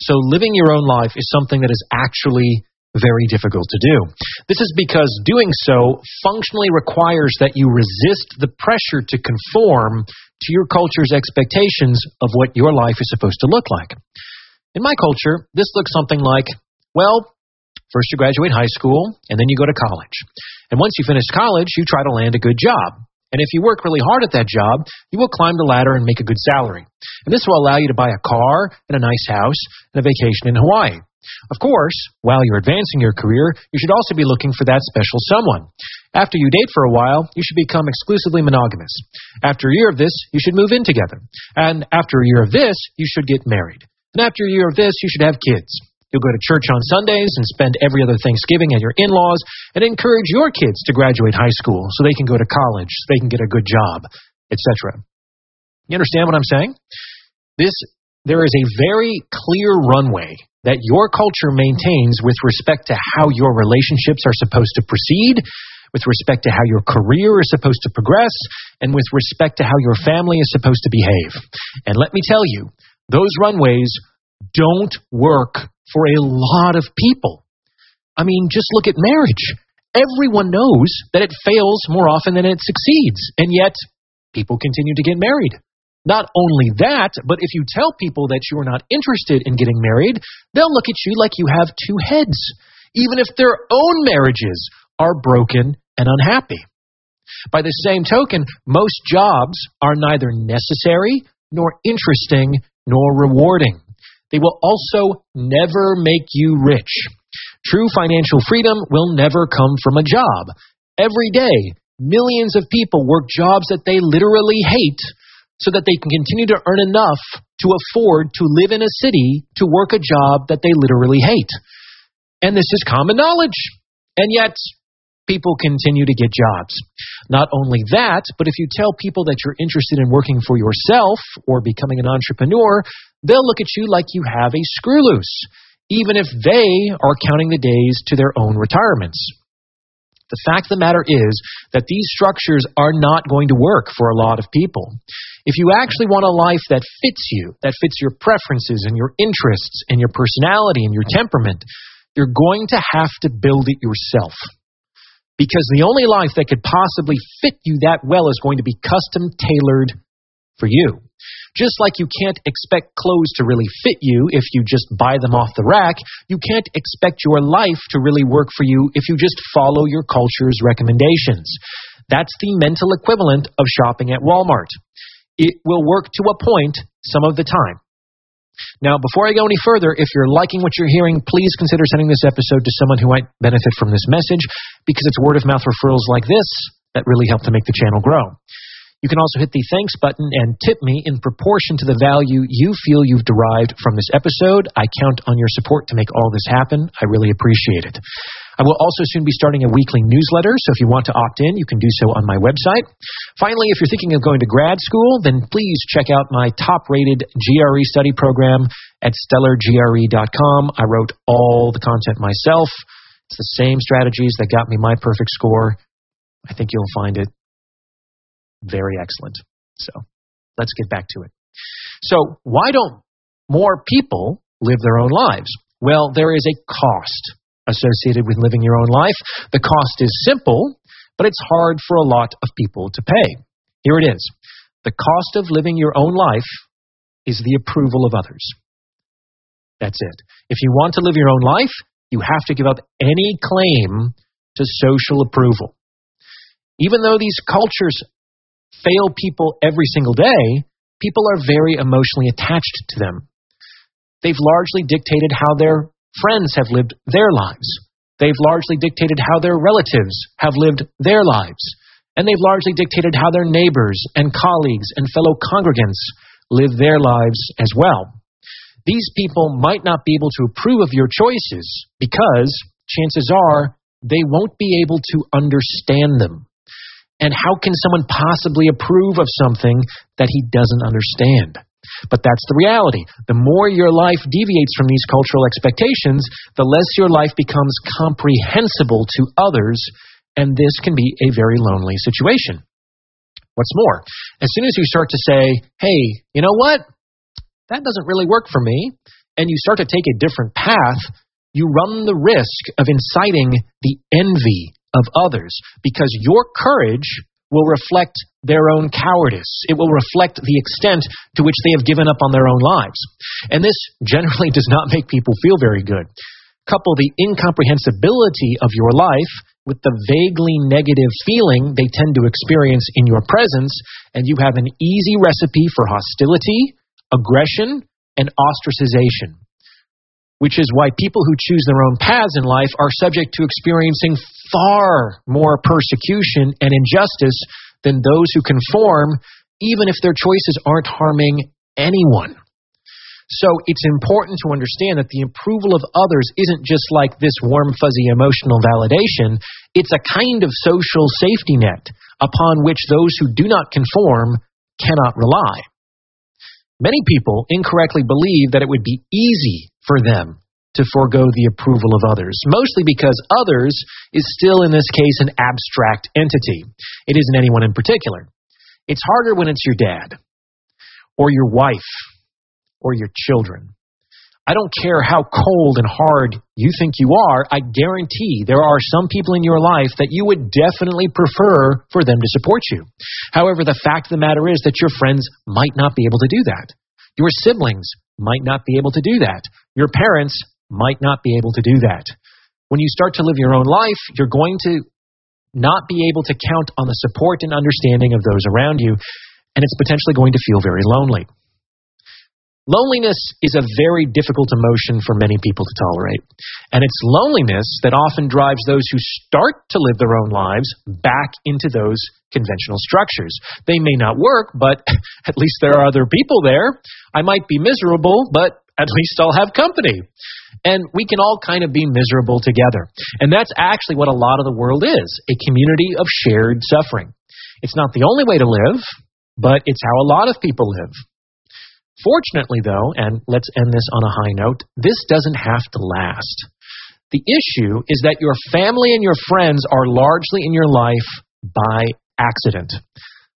So living your own life is something that is actually very difficult to do. This is because doing so functionally requires that you resist the pressure to conform to your culture's expectations of what your life is supposed to look like. In my culture, this looks something like, well, first you graduate high school, and then you go to college. And once you finish college, you try to land a good job. And if you work really hard at that job, you will climb the ladder and make a good salary. And this will allow you to buy a car and a nice house and a vacation in Hawaii. Of course, while you're advancing your career, you should also be looking for that special someone. After you date for a while, you should become exclusively monogamous. After a year of this, you should move in together. And after a year of this, you should get married. And after a year of this, you should have kids. You'll go to church on Sundays and spend every other Thanksgiving at your in laws and encourage your kids to graduate high school so they can go to college, so they can get a good job, etc. You understand what I'm saying? This, there is a very clear runway that your culture maintains with respect to how your relationships are supposed to proceed, with respect to how your career is supposed to progress, and with respect to how your family is supposed to behave. And let me tell you, those runways don't work for a lot of people. I mean, just look at marriage. Everyone knows that it fails more often than it succeeds, and yet people continue to get married. Not only that, but if you tell people that you are not interested in getting married, they'll look at you like you have two heads, even if their own marriages are broken and unhappy. By the same token, most jobs are neither necessary nor interesting nor rewarding. They will also never make you rich. True financial freedom will never come from a job. Every day, millions of people work jobs that they literally hate so that they can continue to earn enough to afford to live in a city to work a job that they literally hate. And this is common knowledge. And yet, people continue to get jobs. Not only that, but if you tell people that you're interested in working for yourself or becoming an entrepreneur, they'll look at you like you have a screw loose, even if they are counting the days to their own retirements. The fact of the matter is that these structures are not going to work for a lot of people. If you actually want a life that fits you, that fits your preferences and your interests and your personality and your temperament, you're going to have to build it yourself. Because the only life that could possibly fit you that well is going to be custom tailored for you. Just like you can't expect clothes to really fit you if you just buy them off the rack, you can't expect your life to really work for you if you just follow your culture's recommendations. That's the mental equivalent of shopping at Walmart. It will work to a point some of the time. Now, before I go any further, if you're liking what you're hearing, please consider sending this episode to someone who might benefit from this message because it's word of mouth referrals like this that really help to make the channel grow. You can also hit the thanks button and tip me in proportion to the value you feel you've derived from this episode. I count on your support to make all this happen. I really appreciate it. I will also soon be starting a weekly newsletter, so if you want to opt in, you can do so on my website. Finally, if you're thinking of going to grad school, then please check out my top rated GRE study program at stellargre.com. I wrote all the content myself. It's the same strategies that got me my perfect score. I think you'll find it very excellent. So let's get back to it. So, why don't more people live their own lives? Well, there is a cost associated with living your own life. The cost is simple, but it's hard for a lot of people to pay. Here it is the cost of living your own life is the approval of others. That's it. If you want to live your own life, you have to give up any claim to social approval. Even though these cultures fail people every single day, people are very emotionally attached to them. They've largely dictated how their friends have lived their lives. They've largely dictated how their relatives have lived their lives. And they've largely dictated how their neighbors and colleagues and fellow congregants live their lives as well. These people might not be able to approve of your choices because chances are they won't be able to understand them. And how can someone possibly approve of something that he doesn't understand? But that's the reality. The more your life deviates from these cultural expectations, the less your life becomes comprehensible to others, and this can be a very lonely situation. What's more, as soon as you start to say, hey, you know what? That doesn't really work for me, and you start to take a different path, you run the risk of inciting the envy of others because your courage will reflect their own cowardice. It will reflect the extent to which they have given up on their own lives. And this generally does not make people feel very good. Couple the incomprehensibility of your life with the vaguely negative feeling they tend to experience in your presence, and you have an easy recipe for hostility, aggression, and ostracization which is why people who choose their own paths in life are subject to experiencing far more persecution and injustice than those who conform, even if their choices aren't harming anyone. So it's important to understand that the approval of others isn't just like this warm, fuzzy emotional validation. It's a kind of social safety net upon which those who do not conform cannot rely. Many people incorrectly believe that it would be easy for them to forego the approval of others, mostly because others is still, in this case, an abstract entity. It isn't anyone in particular. It's harder when it's your dad, or your wife, or your children. I don't care how cold and hard you think you are, I guarantee there are some people in your life that you would definitely prefer for them to support you. However, the fact of the matter is that your friends might not be able to do that. Your siblings might not be able to do that. Your parents might not be able to do that. When you start to live your own life, you're going to not be able to count on the support and understanding of those around you, and it's potentially going to feel very lonely. Loneliness is a very difficult emotion for many people to tolerate. And it's loneliness that often drives those who start to live their own lives back into those conventional structures. They may not work, but at least there are other people there. I might be miserable, but at least I'll have company. And we can all kind of be miserable together. And that's actually what a lot of the world is a community of shared suffering. It's not the only way to live, but it's how a lot of people live. Fortunately, though, and let's end this on a high note, this doesn't have to last. The issue is that your family and your friends are largely in your life by accident.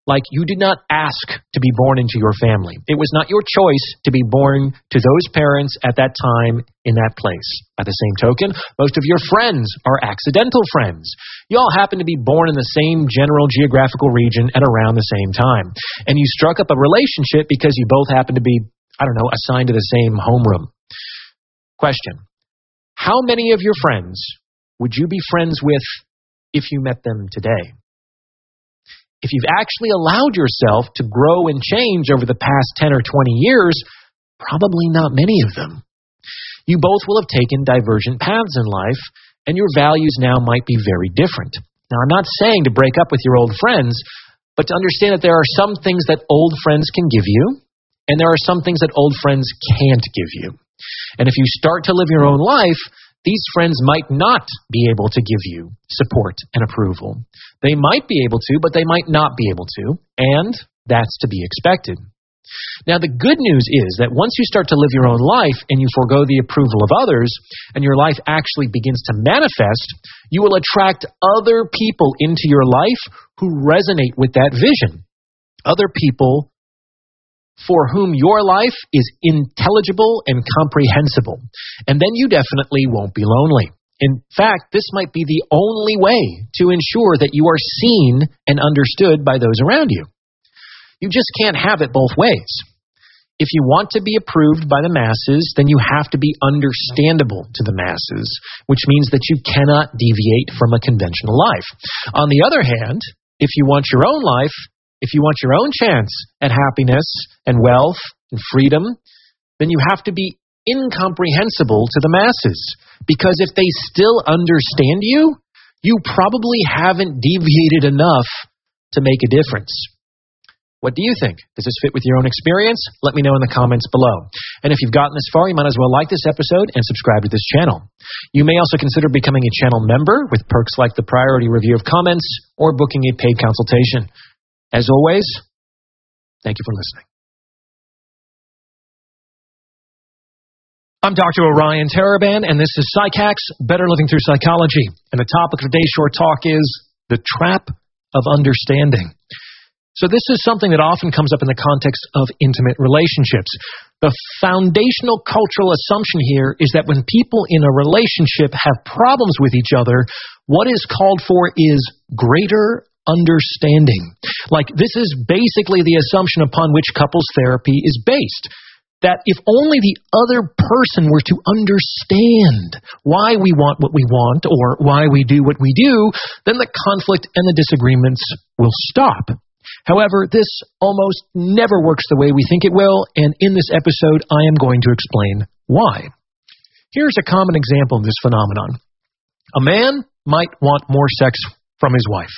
Like you did not ask to be born into your family. It was not your choice to be born to those parents at that time in that place. By the same token, most of your friends are accidental friends. You all happen to be born in the same general geographical region at around the same time. And you struck up a relationship because you both happen to be, I don't know, assigned to the same homeroom. Question. How many of your friends would you be friends with if you met them today? If you've actually allowed yourself to grow and change over the past 10 or 20 years, probably not many of them. You both will have taken divergent paths in life, and your values now might be very different. Now, I'm not saying to break up with your old friends, but to understand that there are some things that old friends can give you, and there are some things that old friends can't give you. And if you start to live your own life, these friends might not be able to give you support and approval. They might be able to, but they might not be able to, and that's to be expected. Now, the good news is that once you start to live your own life and you forego the approval of others, and your life actually begins to manifest, you will attract other people into your life who resonate with that vision. Other people for whom your life is intelligible and comprehensible. And then you definitely won't be lonely. In fact, this might be the only way to ensure that you are seen and understood by those around you. You just can't have it both ways. If you want to be approved by the masses, then you have to be understandable to the masses, which means that you cannot deviate from a conventional life. On the other hand, if you want your own life, if you want your own chance at happiness and wealth and freedom, then you have to be incomprehensible to the masses. Because if they still understand you, you probably haven't deviated enough to make a difference. What do you think? Does this fit with your own experience? Let me know in the comments below. And if you've gotten this far, you might as well like this episode and subscribe to this channel. You may also consider becoming a channel member with perks like the priority review of comments or booking a paid consultation. As always, thank you for listening. I'm Dr. Orion Taraban, and this is PsycHacks, Better Living Through Psychology. And the topic of today's short talk is the trap of understanding. So, this is something that often comes up in the context of intimate relationships. The foundational cultural assumption here is that when people in a relationship have problems with each other, what is called for is greater understanding. Like, this is basically the assumption upon which couples therapy is based. That if only the other person were to understand why we want what we want or why we do what we do, then the conflict and the disagreements will stop. However, this almost never works the way we think it will, and in this episode, I am going to explain why. Here's a common example of this phenomenon. A man might want more sex from his wife.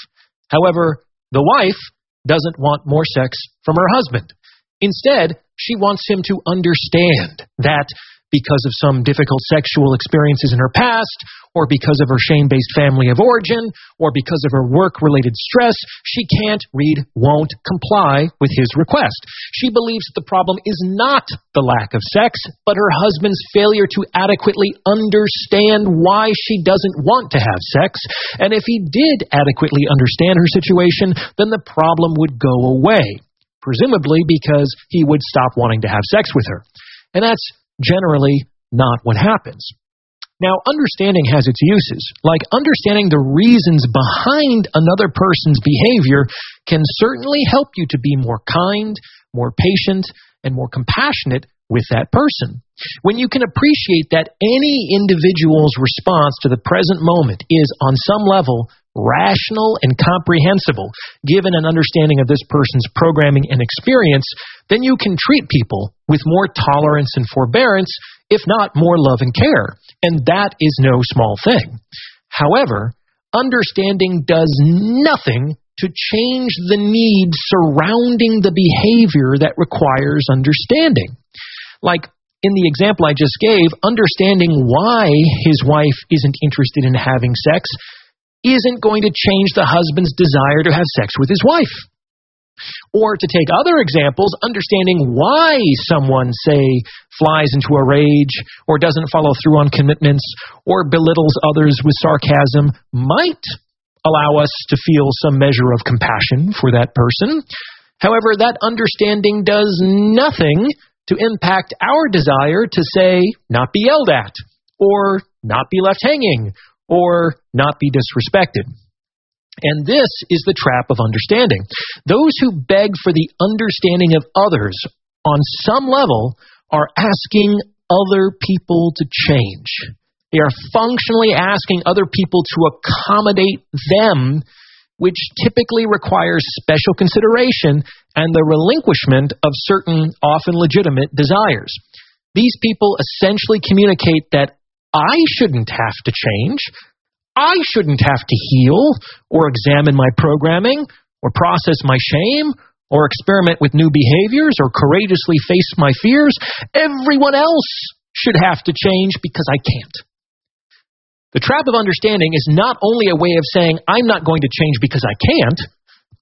However, the wife doesn't want more sex from her husband. Instead, she wants him to understand that because of some difficult sexual experiences in her past, or because of her shame based family of origin, or because of her work related stress, she can't read, won't comply with his request. She believes that the problem is not the lack of sex, but her husband's failure to adequately understand why she doesn't want to have sex. And if he did adequately understand her situation, then the problem would go away. Presumably because he would stop wanting to have sex with her. And that's generally not what happens. Now, understanding has its uses. Like understanding the reasons behind another person's behavior can certainly help you to be more kind, more patient, and more compassionate with that person. When you can appreciate that any individual's response to the present moment is on some level rational and comprehensible, given an understanding of this person's programming and experience, then you can treat people with more tolerance and forbearance, if not more love and care. And that is no small thing. However, understanding does nothing to change the needs surrounding the behavior that requires understanding. Like in the example I just gave, understanding why his wife isn't interested in having sex isn't going to change the husband's desire to have sex with his wife. Or to take other examples, understanding why someone, say, flies into a rage, or doesn't follow through on commitments, or belittles others with sarcasm might allow us to feel some measure of compassion for that person. However, that understanding does nothing to impact our desire to say, not be yelled at, or not be left hanging, or not be disrespected. And this is the trap of understanding. Those who beg for the understanding of others on some level are asking other people to change. They are functionally asking other people to accommodate them, which typically requires special consideration and the relinquishment of certain, often legitimate desires. These people essentially communicate that I shouldn't have to change. I shouldn't have to heal or examine my programming or process my shame or experiment with new behaviors or courageously face my fears. Everyone else should have to change because I can't. The trap of understanding is not only a way of saying, I'm not going to change because I can't,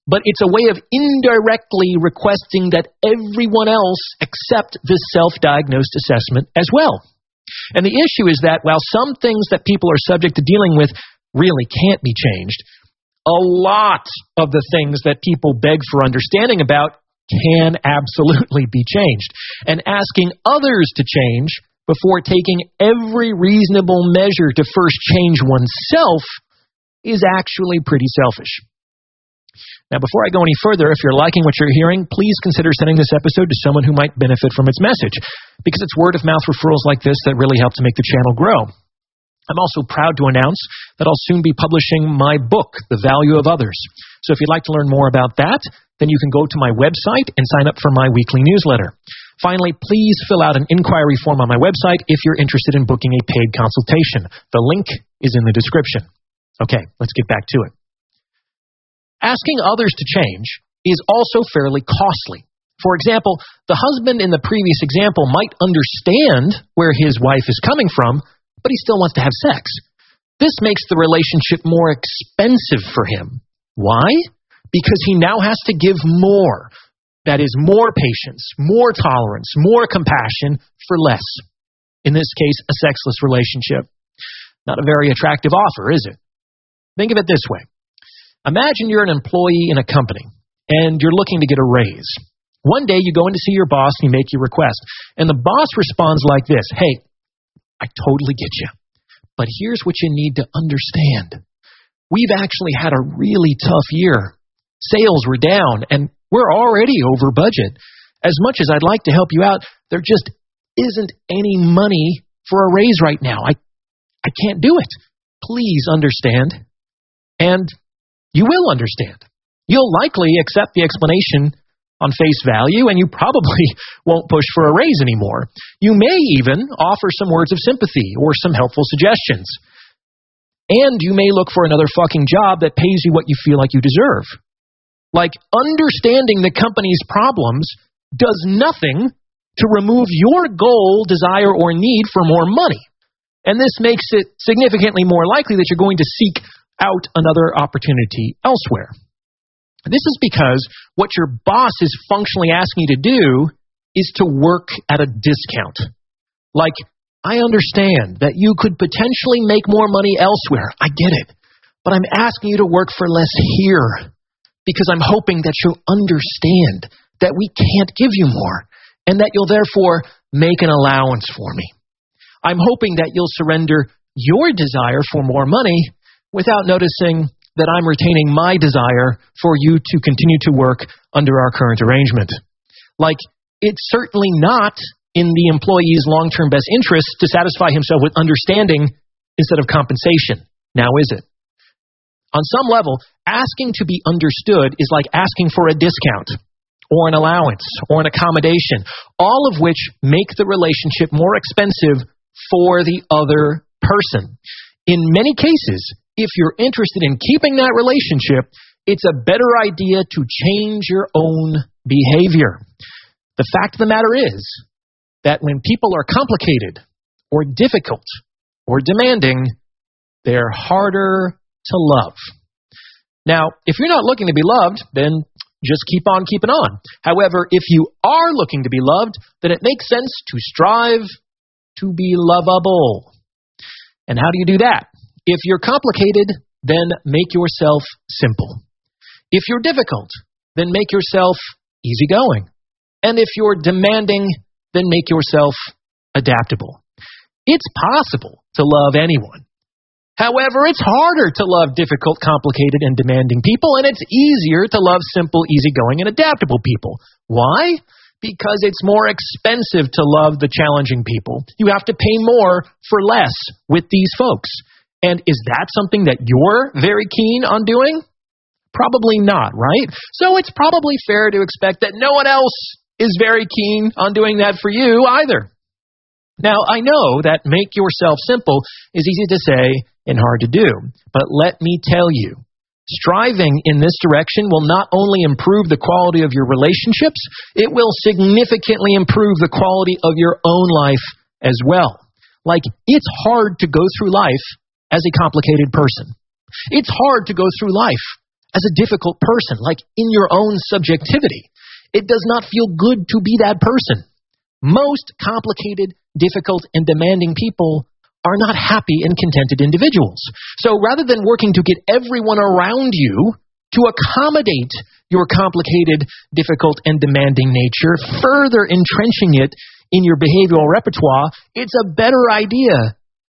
but it's a way of indirectly requesting that everyone else accept this self diagnosed assessment as well. And the issue is that while some things that people are subject to dealing with really can't be changed, a lot of the things that people beg for understanding about can absolutely be changed. And asking others to change before taking every reasonable measure to first change oneself is actually pretty selfish. Now, before I go any further, if you're liking what you're hearing, please consider sending this episode to someone who might benefit from its message, because it's word of mouth referrals like this that really help to make the channel grow. I'm also proud to announce that I'll soon be publishing my book, The Value of Others. So if you'd like to learn more about that, then you can go to my website and sign up for my weekly newsletter. Finally, please fill out an inquiry form on my website if you're interested in booking a paid consultation. The link is in the description. Okay, let's get back to it. Asking others to change is also fairly costly. For example, the husband in the previous example might understand where his wife is coming from, but he still wants to have sex. This makes the relationship more expensive for him. Why? Because he now has to give more. That is, more patience, more tolerance, more compassion for less. In this case, a sexless relationship. Not a very attractive offer, is it? Think of it this way Imagine you're an employee in a company and you're looking to get a raise. One day you go in to see your boss and you make your request. And the boss responds like this Hey, I totally get you. But here's what you need to understand. We've actually had a really tough year. Sales were down and we're already over budget. As much as I'd like to help you out, there just isn't any money for a raise right now. I, I can't do it. Please understand. And you will understand. You'll likely accept the explanation on face value, and you probably won't push for a raise anymore. You may even offer some words of sympathy or some helpful suggestions. And you may look for another fucking job that pays you what you feel like you deserve. Like, understanding the company's problems does nothing to remove your goal, desire, or need for more money. And this makes it significantly more likely that you're going to seek out another opportunity elsewhere. This is because what your boss is functionally asking you to do is to work at a discount. Like, I understand that you could potentially make more money elsewhere. I get it. But I'm asking you to work for less here because I'm hoping that you'll understand that we can't give you more and that you'll therefore make an allowance for me. I'm hoping that you'll surrender your desire for more money without noticing that I'm retaining my desire for you to continue to work under our current arrangement. Like, it's certainly not in the employee's long term best interest to satisfy himself with understanding instead of compensation. Now, is it? On some level, asking to be understood is like asking for a discount or an allowance or an accommodation, all of which make the relationship more expensive for the other person. In many cases, if you're interested in keeping that relationship, it's a better idea to change your own behavior. The fact of the matter is that when people are complicated or difficult or demanding, they're harder to love. Now, if you're not looking to be loved, then just keep on keeping on. However, if you are looking to be loved, then it makes sense to strive to be lovable. And how do you do that? If you're complicated, then make yourself simple. If you're difficult, then make yourself easygoing. And if you're demanding, then make yourself adaptable. It's possible to love anyone. However, it's harder to love difficult, complicated, and demanding people, and it's easier to love simple, easygoing, and adaptable people. Why? Because it's more expensive to love the challenging people. You have to pay more for less with these folks. And is that something that you're very keen on doing? Probably not, right? So it's probably fair to expect that no one else is very keen on doing that for you either. Now, I know that make yourself simple is easy to say and hard to do, but let me tell you, striving in this direction will not only improve the quality of your relationships, it will significantly improve the quality of your own life as well. Like, it's hard to go through life as a complicated person. It's hard to go through life as a difficult person, like in your own subjectivity. It does not feel good to be that person. Most complicated, difficult, and demanding people are not happy and contented individuals. So rather than working to get everyone around you to accommodate your complicated, difficult, and demanding nature, further entrenching it in your behavioral repertoire, it's a better idea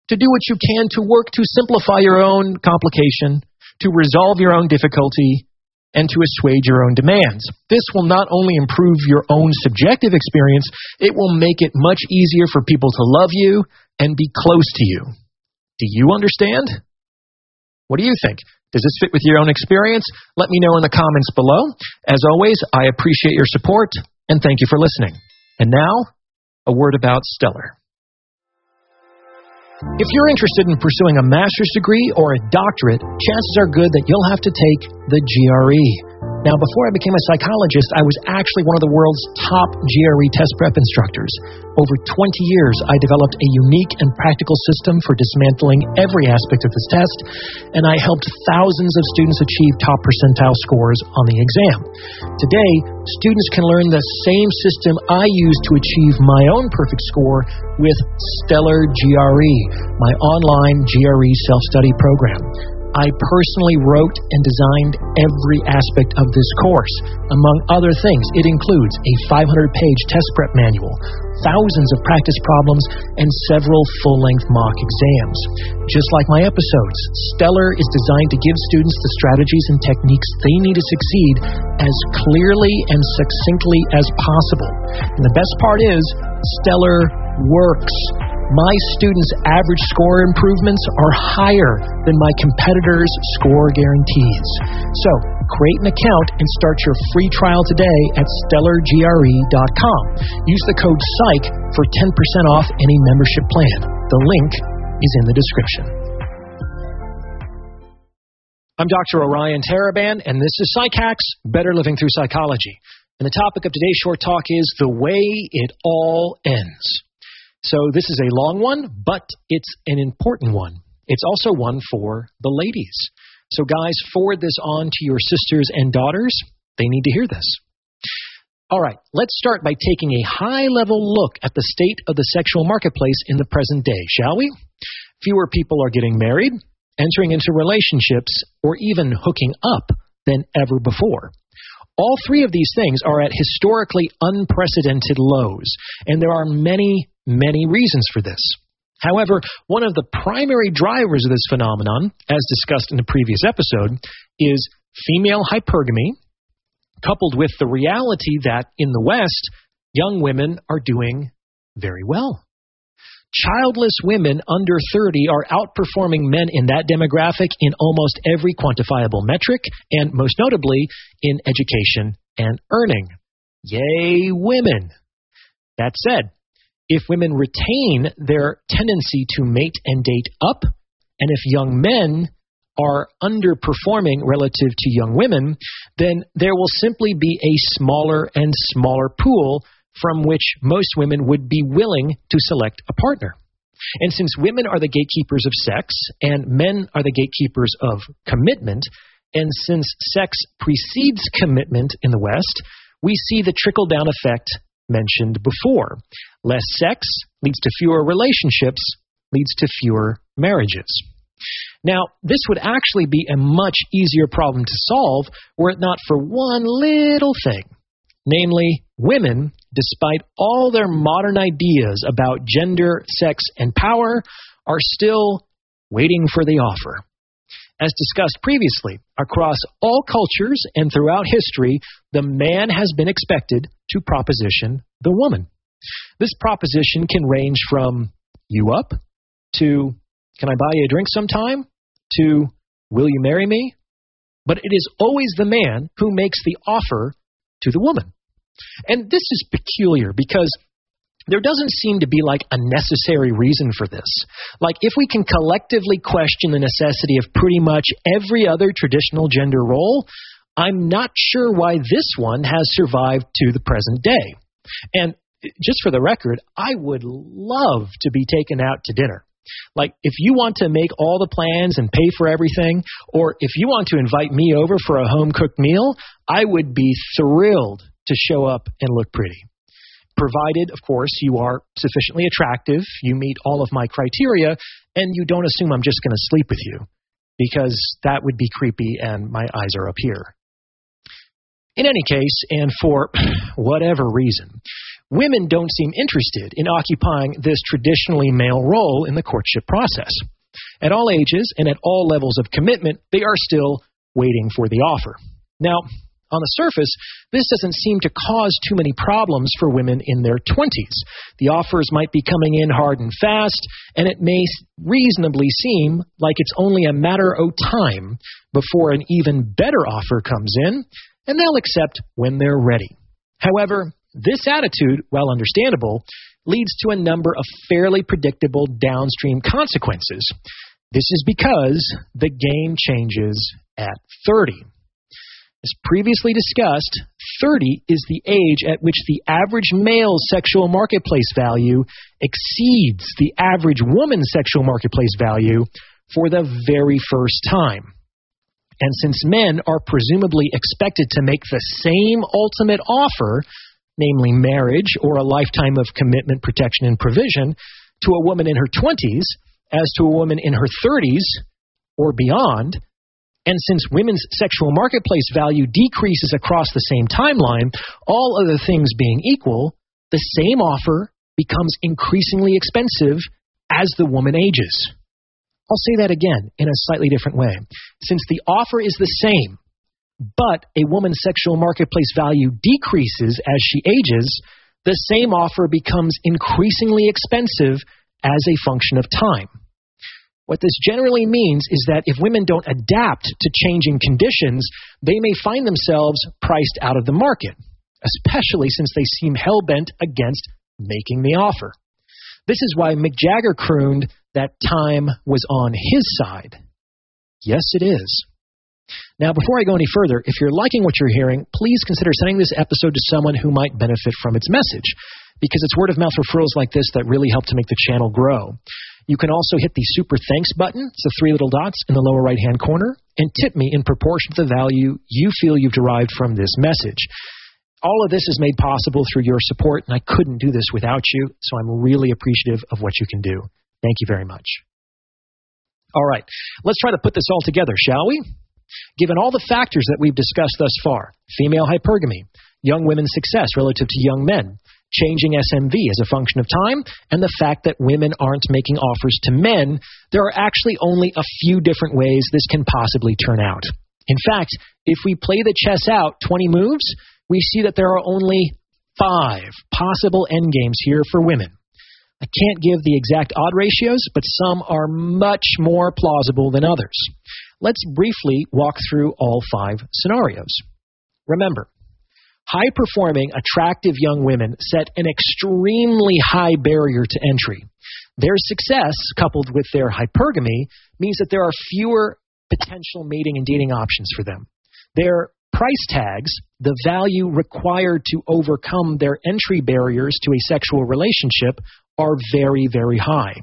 to do what you can to work to simplify your own complication to resolve your own difficulty and to assuage your own demands. This will not only improve your own subjective experience, it will make it much easier for people to love you and be close to you. Do you understand? What do you think? Does this fit with your own experience? Let me know in the comments below. As always, I appreciate your support and thank you for listening. And now, a word about Stellar. If you're interested in pursuing a master's degree or a doctorate, chances are good that you'll have to take the GRE. Now, before I became a psychologist, I was actually one of the world's top GRE test prep instructors. Over 20 years, I developed a unique and practical system for dismantling every aspect of this test, and I helped thousands of students achieve top percentile scores on the exam. Today, students can learn the same system I use to achieve my own perfect score with Stellar GRE, my online GRE self study program. I personally wrote and designed every aspect of this course. Among other things, it includes a 500 page test prep manual, thousands of practice problems, and several full length mock exams. Just like my episodes, Stellar is designed to give students the strategies and techniques they need to succeed as clearly and succinctly as possible. And the best part is, Stellar works. My students' average score improvements are higher than my competitors' score guarantees. So, create an account and start your free trial today at stellargre.com. Use the code PSYCH for 10% off any membership plan. The link is in the description. I'm Dr. Orion Taraban, and this is PsycHacks Better Living Through Psychology. And the topic of today's short talk is The Way It All Ends. So this is a long one, but it's an important one. It's also one for the ladies. So, guys, forward this on to your sisters and daughters. They need to hear this. All right, let's start by taking a high level look at the state of the sexual marketplace in the present day, shall we? Fewer people are getting married, entering into relationships, or even hooking up than ever before. All three of these things are at historically unprecedented lows, and there are many, many reasons for this. However, one of the primary drivers of this phenomenon, as discussed in the previous episode, is female hypergamy, coupled with the reality that in the West, young women are doing very well. Childless women under 30 are outperforming men in that demographic in almost every quantifiable metric, and most notably in education and earning. Yay, women! That said, if women retain their tendency to mate and date up, and if young men are underperforming relative to young women, then there will simply be a smaller and smaller pool from which most women would be willing to select a partner. And since women are the gatekeepers of sex and men are the gatekeepers of commitment, and since sex precedes commitment in the West, we see the trickle down effect mentioned before. Less sex leads to fewer relationships, leads to fewer marriages. Now, this would actually be a much easier problem to solve were it not for one little thing. Namely, women, despite all their modern ideas about gender, sex, and power, are still waiting for the offer. As discussed previously, across all cultures and throughout history, the man has been expected to proposition the woman. This proposition can range from you up to can I buy you a drink sometime to will you marry me? But it is always the man who makes the offer to the woman. And this is peculiar because there doesn't seem to be like a necessary reason for this. Like, if we can collectively question the necessity of pretty much every other traditional gender role, I'm not sure why this one has survived to the present day. And just for the record, I would love to be taken out to dinner. Like, if you want to make all the plans and pay for everything, or if you want to invite me over for a home cooked meal, I would be thrilled to show up and look pretty provided, of course, you are sufficiently attractive, you meet all of my criteria, and you don't assume I'm just going to sleep with you, because that would be creepy and my eyes are up here. In any case, and for whatever reason, women don't seem interested in occupying this traditionally male role in the courtship process. At all ages and at all levels of commitment, they are still waiting for the offer. Now, on the surface, this doesn't seem to cause too many problems for women in their 20s. The offers might be coming in hard and fast, and it may reasonably seem like it's only a matter of time before an even better offer comes in, and they'll accept when they're ready. However, this attitude, while understandable, leads to a number of fairly predictable downstream consequences. This is because the game changes at 30. As previously discussed, 30 is the age at which the average male sexual marketplace value exceeds the average woman's sexual marketplace value for the very first time. And since men are presumably expected to make the same ultimate offer, namely marriage or a lifetime of commitment, protection, and provision, to a woman in her 20s as to a woman in her 30s or beyond, and since women's sexual marketplace value decreases across the same timeline, all other things being equal, the same offer becomes increasingly expensive as the woman ages. I'll say that again in a slightly different way. Since the offer is the same, but a woman's sexual marketplace value decreases as she ages, the same offer becomes increasingly expensive as a function of time. What this generally means is that if women don't adapt to changing conditions, they may find themselves priced out of the market, especially since they seem hell bent against making the offer. This is why Mick Jagger crooned that time was on his side. Yes, it is. Now, before I go any further, if you're liking what you're hearing, please consider sending this episode to someone who might benefit from its message, because it's word of mouth referrals like this that really help to make the channel grow. You can also hit the super thanks button, it's the three little dots in the lower right hand corner, and tip me in proportion to the value you feel you've derived from this message. All of this is made possible through your support, and I couldn't do this without you, so I'm really appreciative of what you can do. Thank you very much. All right, let's try to put this all together, shall we? Given all the factors that we've discussed thus far female hypergamy, young women's success relative to young men, changing SMV as a function of time, and the fact that women aren't making offers to men, there are actually only a few different ways this can possibly turn out. In fact, if we play the chess out 20 moves, we see that there are only five possible endgames here for women. I can't give the exact odd ratios, but some are much more plausible than others. Let's briefly walk through all five scenarios. Remember, High performing, attractive young women set an extremely high barrier to entry. Their success, coupled with their hypergamy, means that there are fewer potential mating and dating options for them. Their price tags, the value required to overcome their entry barriers to a sexual relationship, are very, very high.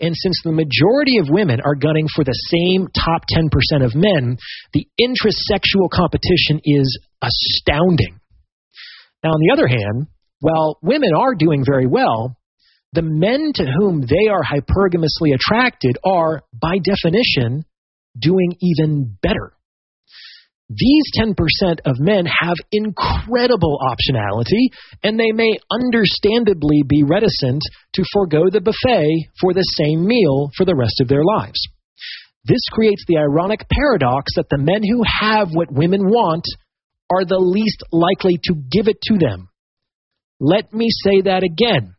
And since the majority of women are gunning for the same top 10% of men, the intrasexual competition is astounding. Now, on the other hand, while women are doing very well, the men to whom they are hypergamously attracted are, by definition, doing even better. These 10% of men have incredible optionality, and they may understandably be reticent to forego the buffet for the same meal for the rest of their lives. This creates the ironic paradox that the men who have what women want are the least likely to give it to them. Let me say that again.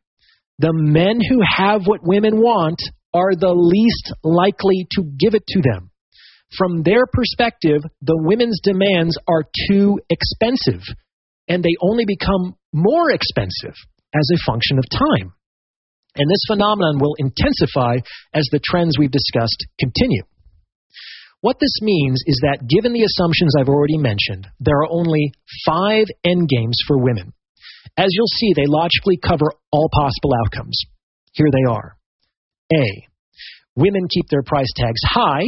The men who have what women want are the least likely to give it to them. From their perspective, the women's demands are too expensive, and they only become more expensive as a function of time. And this phenomenon will intensify as the trends we've discussed continue. What this means is that given the assumptions I've already mentioned, there are only five endgames for women. As you'll see, they logically cover all possible outcomes. Here they are A. Women keep their price tags high,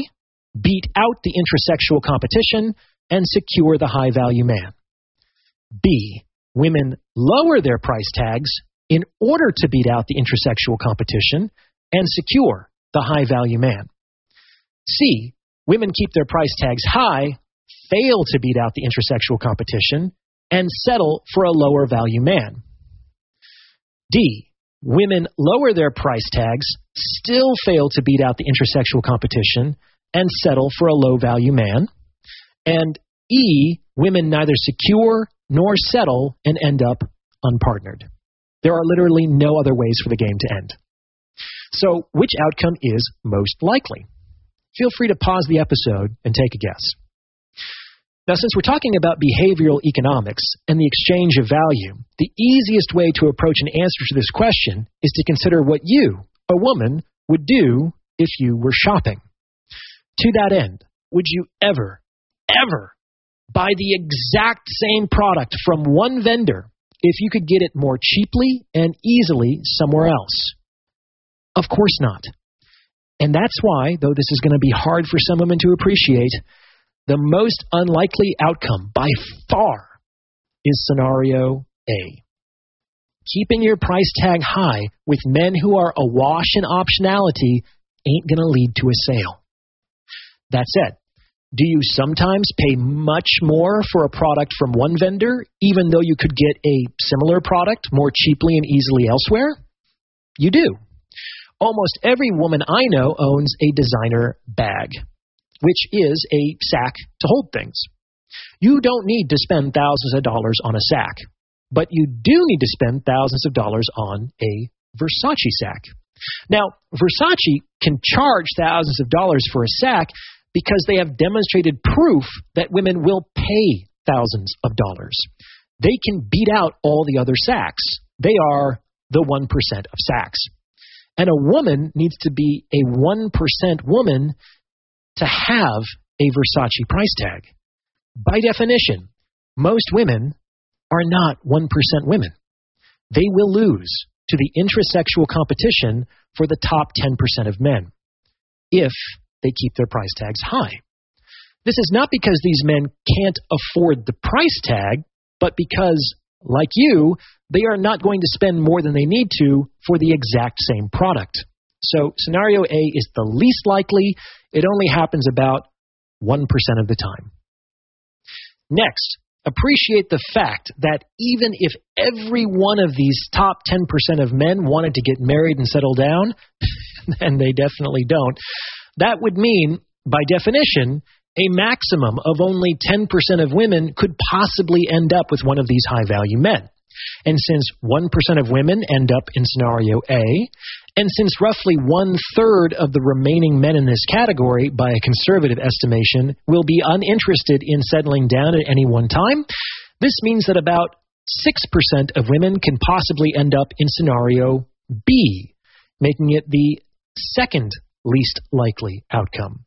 beat out the intrasexual competition, and secure the high value man. B. Women lower their price tags in order to beat out the intrasexual competition and secure the high value man. C. Women keep their price tags high, fail to beat out the intersexual competition, and settle for a lower value man. D. Women lower their price tags, still fail to beat out the intersexual competition, and settle for a low value man. And E. Women neither secure nor settle and end up unpartnered. There are literally no other ways for the game to end. So, which outcome is most likely? Feel free to pause the episode and take a guess. Now, since we're talking about behavioral economics and the exchange of value, the easiest way to approach an answer to this question is to consider what you, a woman, would do if you were shopping. To that end, would you ever, ever buy the exact same product from one vendor if you could get it more cheaply and easily somewhere else? Of course not. And that's why, though this is going to be hard for some women to appreciate, the most unlikely outcome by far is scenario A. Keeping your price tag high with men who are awash in optionality ain't going to lead to a sale. That said, do you sometimes pay much more for a product from one vendor, even though you could get a similar product more cheaply and easily elsewhere? You do. Almost every woman I know owns a designer bag which is a sack to hold things. You don't need to spend thousands of dollars on a sack, but you do need to spend thousands of dollars on a Versace sack. Now, Versace can charge thousands of dollars for a sack because they have demonstrated proof that women will pay thousands of dollars. They can beat out all the other sacks. They are the 1% of sacks. And a woman needs to be a 1% woman to have a Versace price tag. By definition, most women are not 1% women. They will lose to the intrasexual competition for the top 10% of men if they keep their price tags high. This is not because these men can't afford the price tag, but because, like you, they are not going to spend more than they need to for the exact same product. So scenario A is the least likely. It only happens about 1% of the time. Next, appreciate the fact that even if every one of these top 10% of men wanted to get married and settle down, and they definitely don't, that would mean, by definition, a maximum of only 10% of women could possibly end up with one of these high value men. And since 1% of women end up in scenario A, and since roughly one third of the remaining men in this category, by a conservative estimation, will be uninterested in settling down at any one time, this means that about 6% of women can possibly end up in scenario B, making it the second least likely outcome.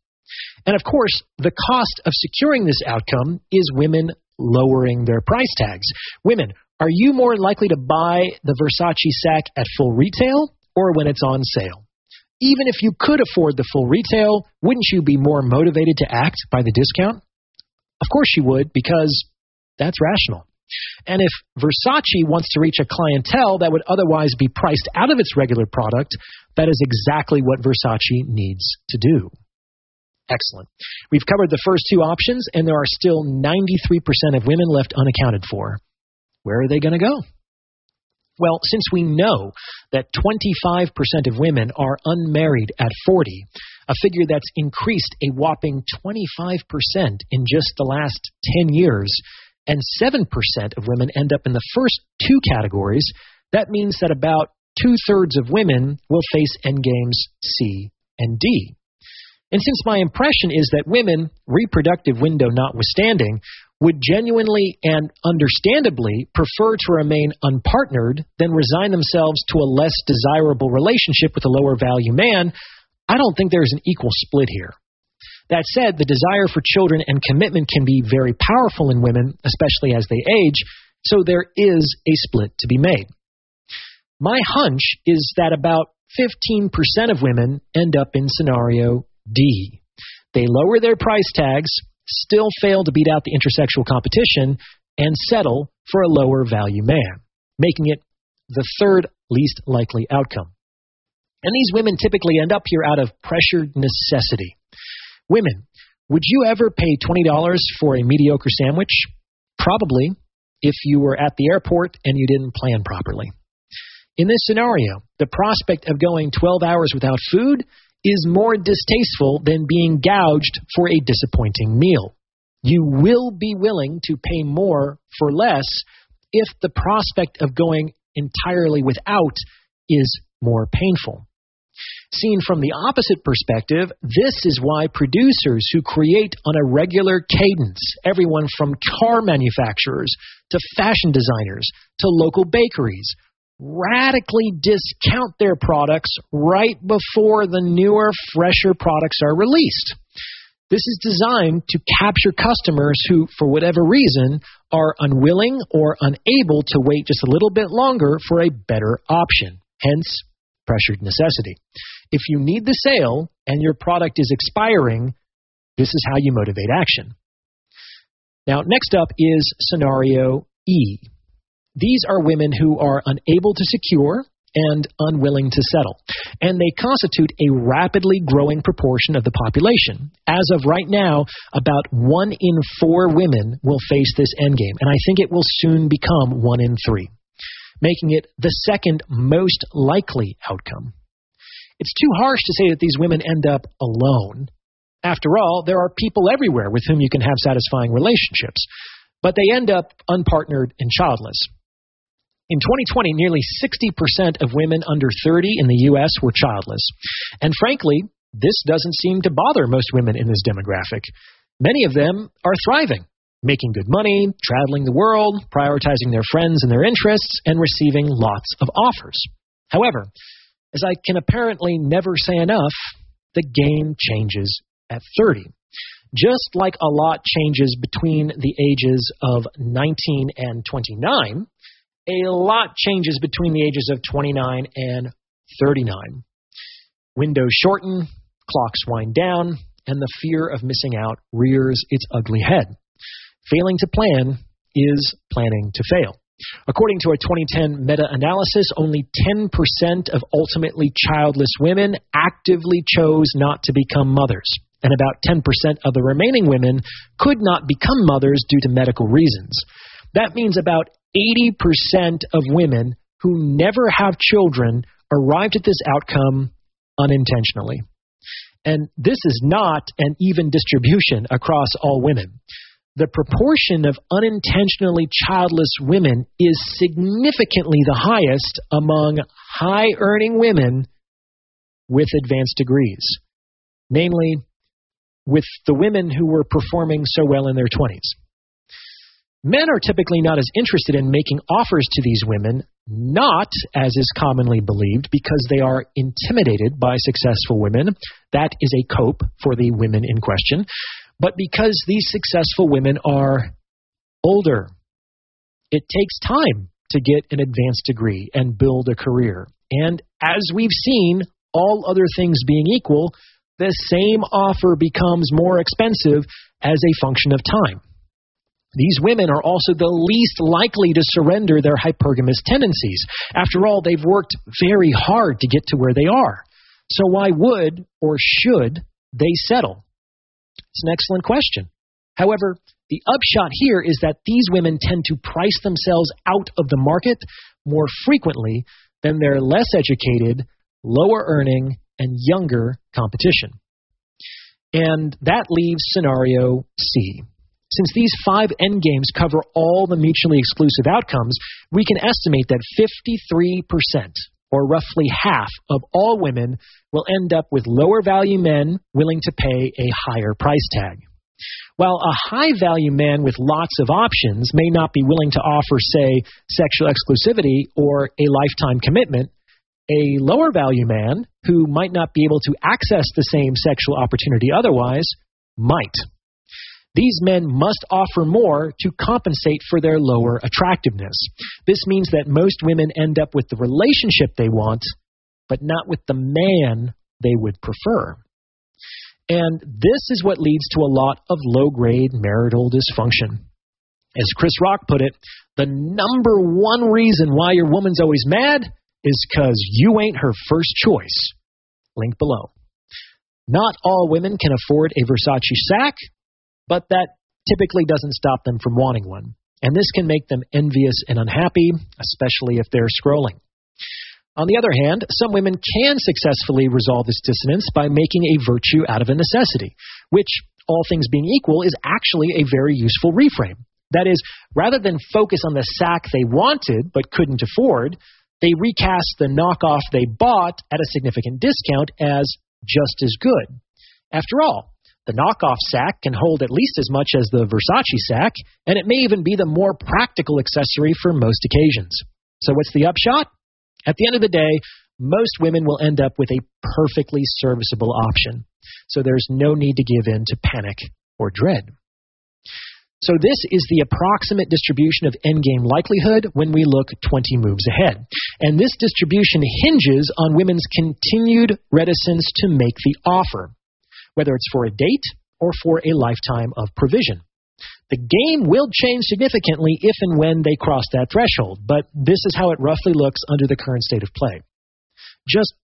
And of course, the cost of securing this outcome is women lowering their price tags. Women are you more likely to buy the Versace sack at full retail or when it's on sale? Even if you could afford the full retail, wouldn't you be more motivated to act by the discount? Of course you would, because that's rational. And if Versace wants to reach a clientele that would otherwise be priced out of its regular product, that is exactly what Versace needs to do. Excellent. We've covered the first two options, and there are still 93% of women left unaccounted for. Where are they going to go? Well, since we know that 25% of women are unmarried at 40, a figure that's increased a whopping 25% in just the last 10 years, and 7% of women end up in the first two categories, that means that about two thirds of women will face endgames C and D. And since my impression is that women, reproductive window notwithstanding, would genuinely and understandably prefer to remain unpartnered than resign themselves to a less desirable relationship with a lower value man, I don't think there's an equal split here. That said, the desire for children and commitment can be very powerful in women, especially as they age, so there is a split to be made. My hunch is that about 15% of women end up in scenario D. They lower their price tags, still fail to beat out the intersexual competition, and settle for a lower value man, making it the third least likely outcome. And these women typically end up here out of pressured necessity. Women, would you ever pay $20 for a mediocre sandwich? Probably, if you were at the airport and you didn't plan properly. In this scenario, the prospect of going 12 hours without food is more distasteful than being gouged for a disappointing meal. You will be willing to pay more for less if the prospect of going entirely without is more painful. Seen from the opposite perspective, this is why producers who create on a regular cadence, everyone from car manufacturers to fashion designers to local bakeries, radically discount their products right before the newer, fresher products are released. This is designed to capture customers who, for whatever reason, are unwilling or unable to wait just a little bit longer for a better option. Hence, pressured necessity. If you need the sale and your product is expiring, this is how you motivate action. Now, next up is scenario E. These are women who are unable to secure and unwilling to settle. And they constitute a rapidly growing proportion of the population. As of right now, about one in four women will face this endgame, and I think it will soon become one in three, making it the second most likely outcome. It's too harsh to say that these women end up alone. After all, there are people everywhere with whom you can have satisfying relationships, but they end up unpartnered and childless. In 2020, nearly 60% of women under 30 in the U.S. were childless. And frankly, this doesn't seem to bother most women in this demographic. Many of them are thriving, making good money, traveling the world, prioritizing their friends and their interests, and receiving lots of offers. However, as I can apparently never say enough, the game changes at 30. Just like a lot changes between the ages of 19 and 29, a lot changes between the ages of 29 and 39. Windows shorten, clocks wind down, and the fear of missing out rears its ugly head. Failing to plan is planning to fail. According to a 2010 meta analysis, only 10% of ultimately childless women actively chose not to become mothers, and about 10% of the remaining women could not become mothers due to medical reasons. That means about 80% of women who never have children arrived at this outcome unintentionally. And this is not an even distribution across all women. The proportion of unintentionally childless women is significantly the highest among high earning women with advanced degrees, namely, with the women who were performing so well in their 20s. Men are typically not as interested in making offers to these women, not, as is commonly believed, because they are intimidated by successful women. That is a cope for the women in question, but because these successful women are older. It takes time to get an advanced degree and build a career. And as we've seen, all other things being equal, the same offer becomes more expensive as a function of time. These women are also the least likely to surrender their hypergamous tendencies. After all, they've worked very hard to get to where they are. So why would or should they settle? It's an excellent question. However, the upshot here is that these women tend to price themselves out of the market more frequently than their less educated, lower earning, and younger competition. And that leaves scenario C. Since these five endgames cover all the mutually exclusive outcomes, we can estimate that 53%, or roughly half, of all women will end up with lower value men willing to pay a higher price tag. While a high value man with lots of options may not be willing to offer, say, sexual exclusivity or a lifetime commitment, a lower value man who might not be able to access the same sexual opportunity otherwise might. These men must offer more to compensate for their lower attractiveness. This means that most women end up with the relationship they want, but not with the man they would prefer. And this is what leads to a lot of low grade marital dysfunction. As Chris Rock put it, the number one reason why your woman's always mad is because you ain't her first choice. Link below. Not all women can afford a Versace sack, but that typically doesn't stop them from wanting one. And this can make them envious and unhappy, especially if they're scrolling. On the other hand, some women can successfully resolve this dissonance by making a virtue out of a necessity, which, all things being equal, is actually a very useful reframe. That is, rather than focus on the sack they wanted but couldn't afford, they recast the knockoff they bought at a significant discount as just as good. After all, the knockoff sack can hold at least as much as the Versace sack, and it may even be the more practical accessory for most occasions. So, what's the upshot? At the end of the day, most women will end up with a perfectly serviceable option. So there's no need to give in to panic or dread. So this is the approximate distribution of endgame likelihood when we look 20 moves ahead. And this distribution hinges on women's continued reticence to make the offer, whether it's for a date or for a lifetime of provision. The game will change significantly if and when they cross that threshold, but this is how it roughly looks under the current state of play. Just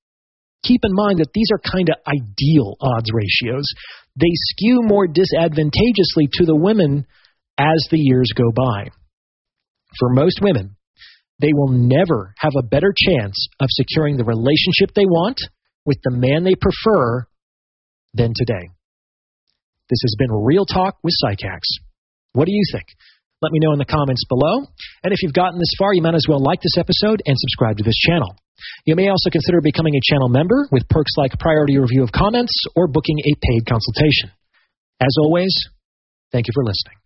keep in mind that these are kind of ideal odds ratios. They skew more disadvantageously to the women as the years go by. For most women, they will never have a better chance of securing the relationship they want with the man they prefer than today. This has been Real Talk with PsycHacks. What do you think? Let me know in the comments below. And if you've gotten this far, you might as well like this episode and subscribe to this channel. You may also consider becoming a channel member with perks like priority review of comments or booking a paid consultation. As always, thank you for listening.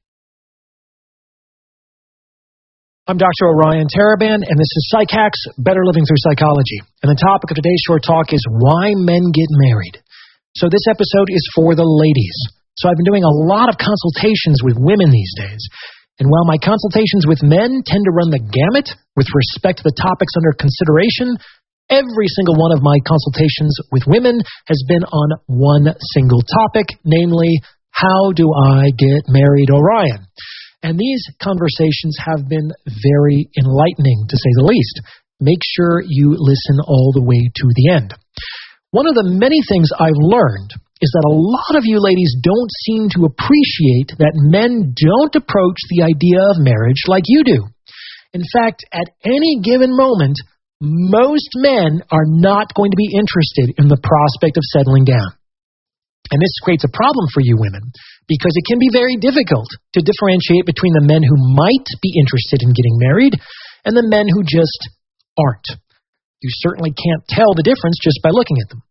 I'm Dr. Orion Taraban, and this is PsycHacks Better Living Through Psychology. And the topic of today's short talk is why men get married. So this episode is for the ladies. So I've been doing a lot of consultations with women these days. And while my consultations with men tend to run the gamut with respect to the topics under consideration, every single one of my consultations with women has been on one single topic, namely, how do I get married, Orion? And these conversations have been very enlightening, to say the least. Make sure you listen all the way to the end. One of the many things I've learned is that a lot of you ladies don't seem to appreciate that men don't approach the idea of marriage like you do. In fact, at any given moment, most men are not going to be interested in the prospect of settling down. And this creates a problem for you women because it can be very difficult to differentiate between the men who might be interested in getting married and the men who just aren't. You certainly can't tell the difference just by looking at them.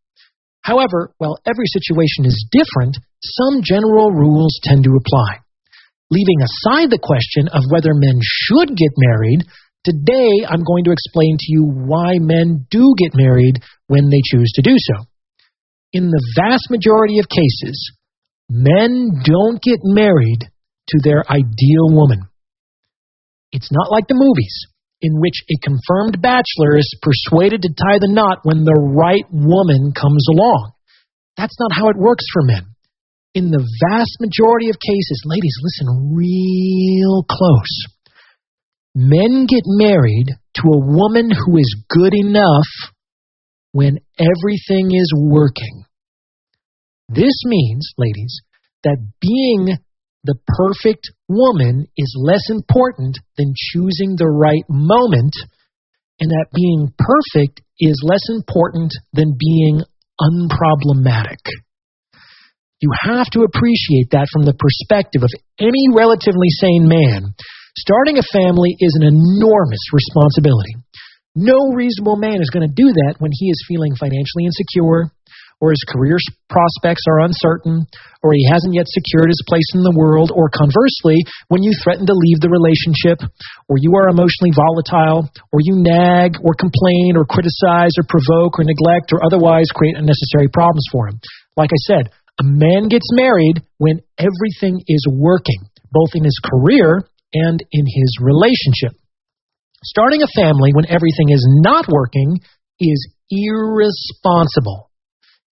However, while every situation is different, some general rules tend to apply. Leaving aside the question of whether men should get married, today I'm going to explain to you why men do get married when they choose to do so. In the vast majority of cases, men don't get married to their ideal woman. It's not like the movies in which a confirmed bachelor is persuaded to tie the knot when the right woman comes along. That's not how it works for men. in the vast majority of cases, ladies, listen real close. Men get married to a woman who is good enough when everything is working. This means, ladies, that being the perfect woman is less important than choosing the right moment, and that being perfect is less important than being unproblematic. You have to appreciate that from the perspective of any relatively sane man. Starting a family is an enormous responsibility. No reasonable man is going to do that when he is feeling financially insecure, or his career prospects are uncertain, or he hasn't yet secured his place in the world, or conversely, when you threaten to leave the relationship, or you are emotionally volatile, or you nag, or complain, or criticize, or provoke, or neglect, or otherwise create unnecessary problems for him. Like I said, a man gets married when everything is working, both in his career and in his relationship. Starting a family when everything is not working is irresponsible.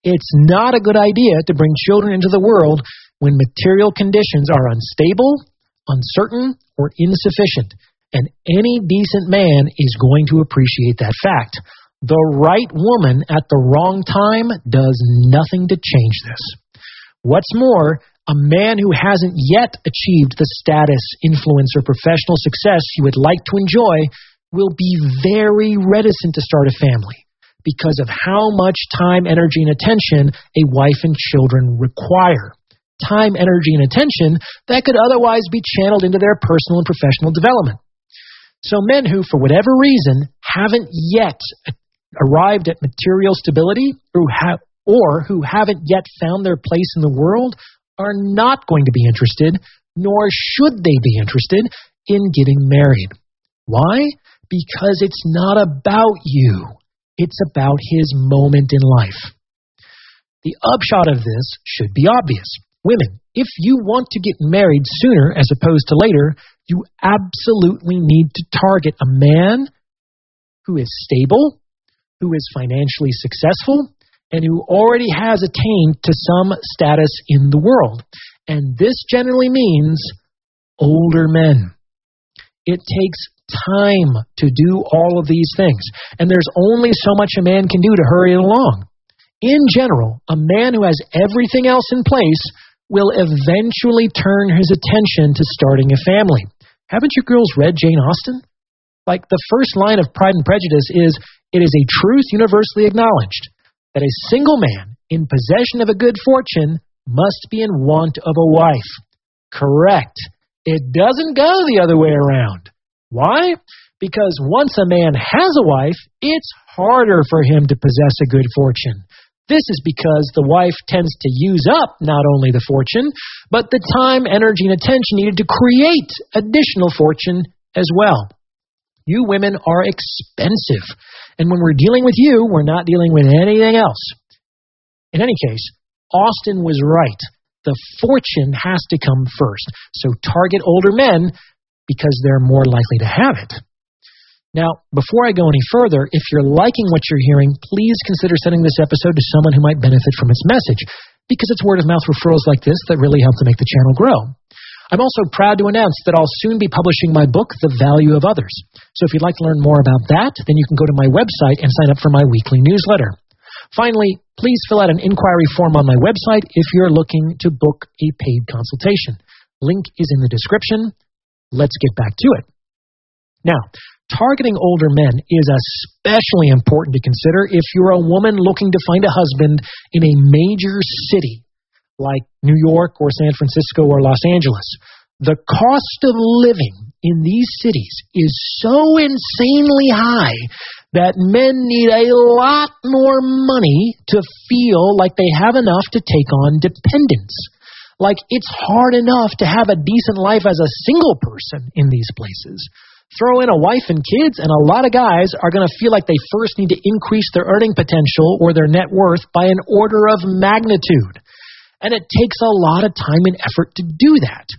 It's not a good idea to bring children into the world when material conditions are unstable, uncertain, or insufficient. And any decent man is going to appreciate that fact. The right woman at the wrong time does nothing to change this. What's more, a man who hasn't yet achieved the status, influence, or professional success you would like to enjoy will be very reticent to start a family because of how much time, energy, and attention a wife and children require. Time, energy, and attention that could otherwise be channeled into their personal and professional development. So, men who, for whatever reason, haven't yet arrived at material stability or who haven't yet found their place in the world are not going to be interested, nor should they be interested, in getting married. Why? Because it's not about you, it's about his moment in life. The upshot of this should be obvious. Women, if you want to get married sooner as opposed to later, you absolutely need to target a man who is stable, who is financially successful, and who already has attained to some status in the world. And this generally means older men. It takes time to do all of these things, and there's only so much a man can do to hurry it along. In general, a man who has everything else in place will eventually turn his attention to starting a family. Haven't you girls read Jane Austen? Like the first line of Pride and Prejudice is, It is a truth universally acknowledged that a single man in possession of a good fortune must be in want of a wife. Correct. It doesn't go the other way around. Why? Because once a man has a wife, it's harder for him to possess a good fortune. This is because the wife tends to use up not only the fortune, but the time, energy, and attention needed to create additional fortune as well. You women are expensive. And when we're dealing with you, we're not dealing with anything else. In any case, Austen was right. The fortune has to come first. So target older men because they're more likely to have it. Now, before I go any further, if you're liking what you're hearing, please consider sending this episode to someone who might benefit from its message because it's word of mouth referrals like this that really help to make the channel grow. I'm also proud to announce that I'll soon be publishing my book, The Value of Others. So if you'd like to learn more about that, then you can go to my website and sign up for my weekly newsletter. Finally, please fill out an inquiry form on my website if you're looking to book a paid consultation. Link is in the description. Let's get back to it. Now, targeting older men is especially important to consider if you're a woman looking to find a husband in a major city like New York or San Francisco or Los Angeles. The cost of living in these cities is so insanely high that men need a lot more money to feel like they have enough to take on dependence. Like it's hard enough to have a decent life as a single person in these places. Throw in a wife and kids, and a lot of guys are going to feel like they first need to increase their earning potential or their net worth by an order of magnitude. And it takes a lot of time and effort to do that.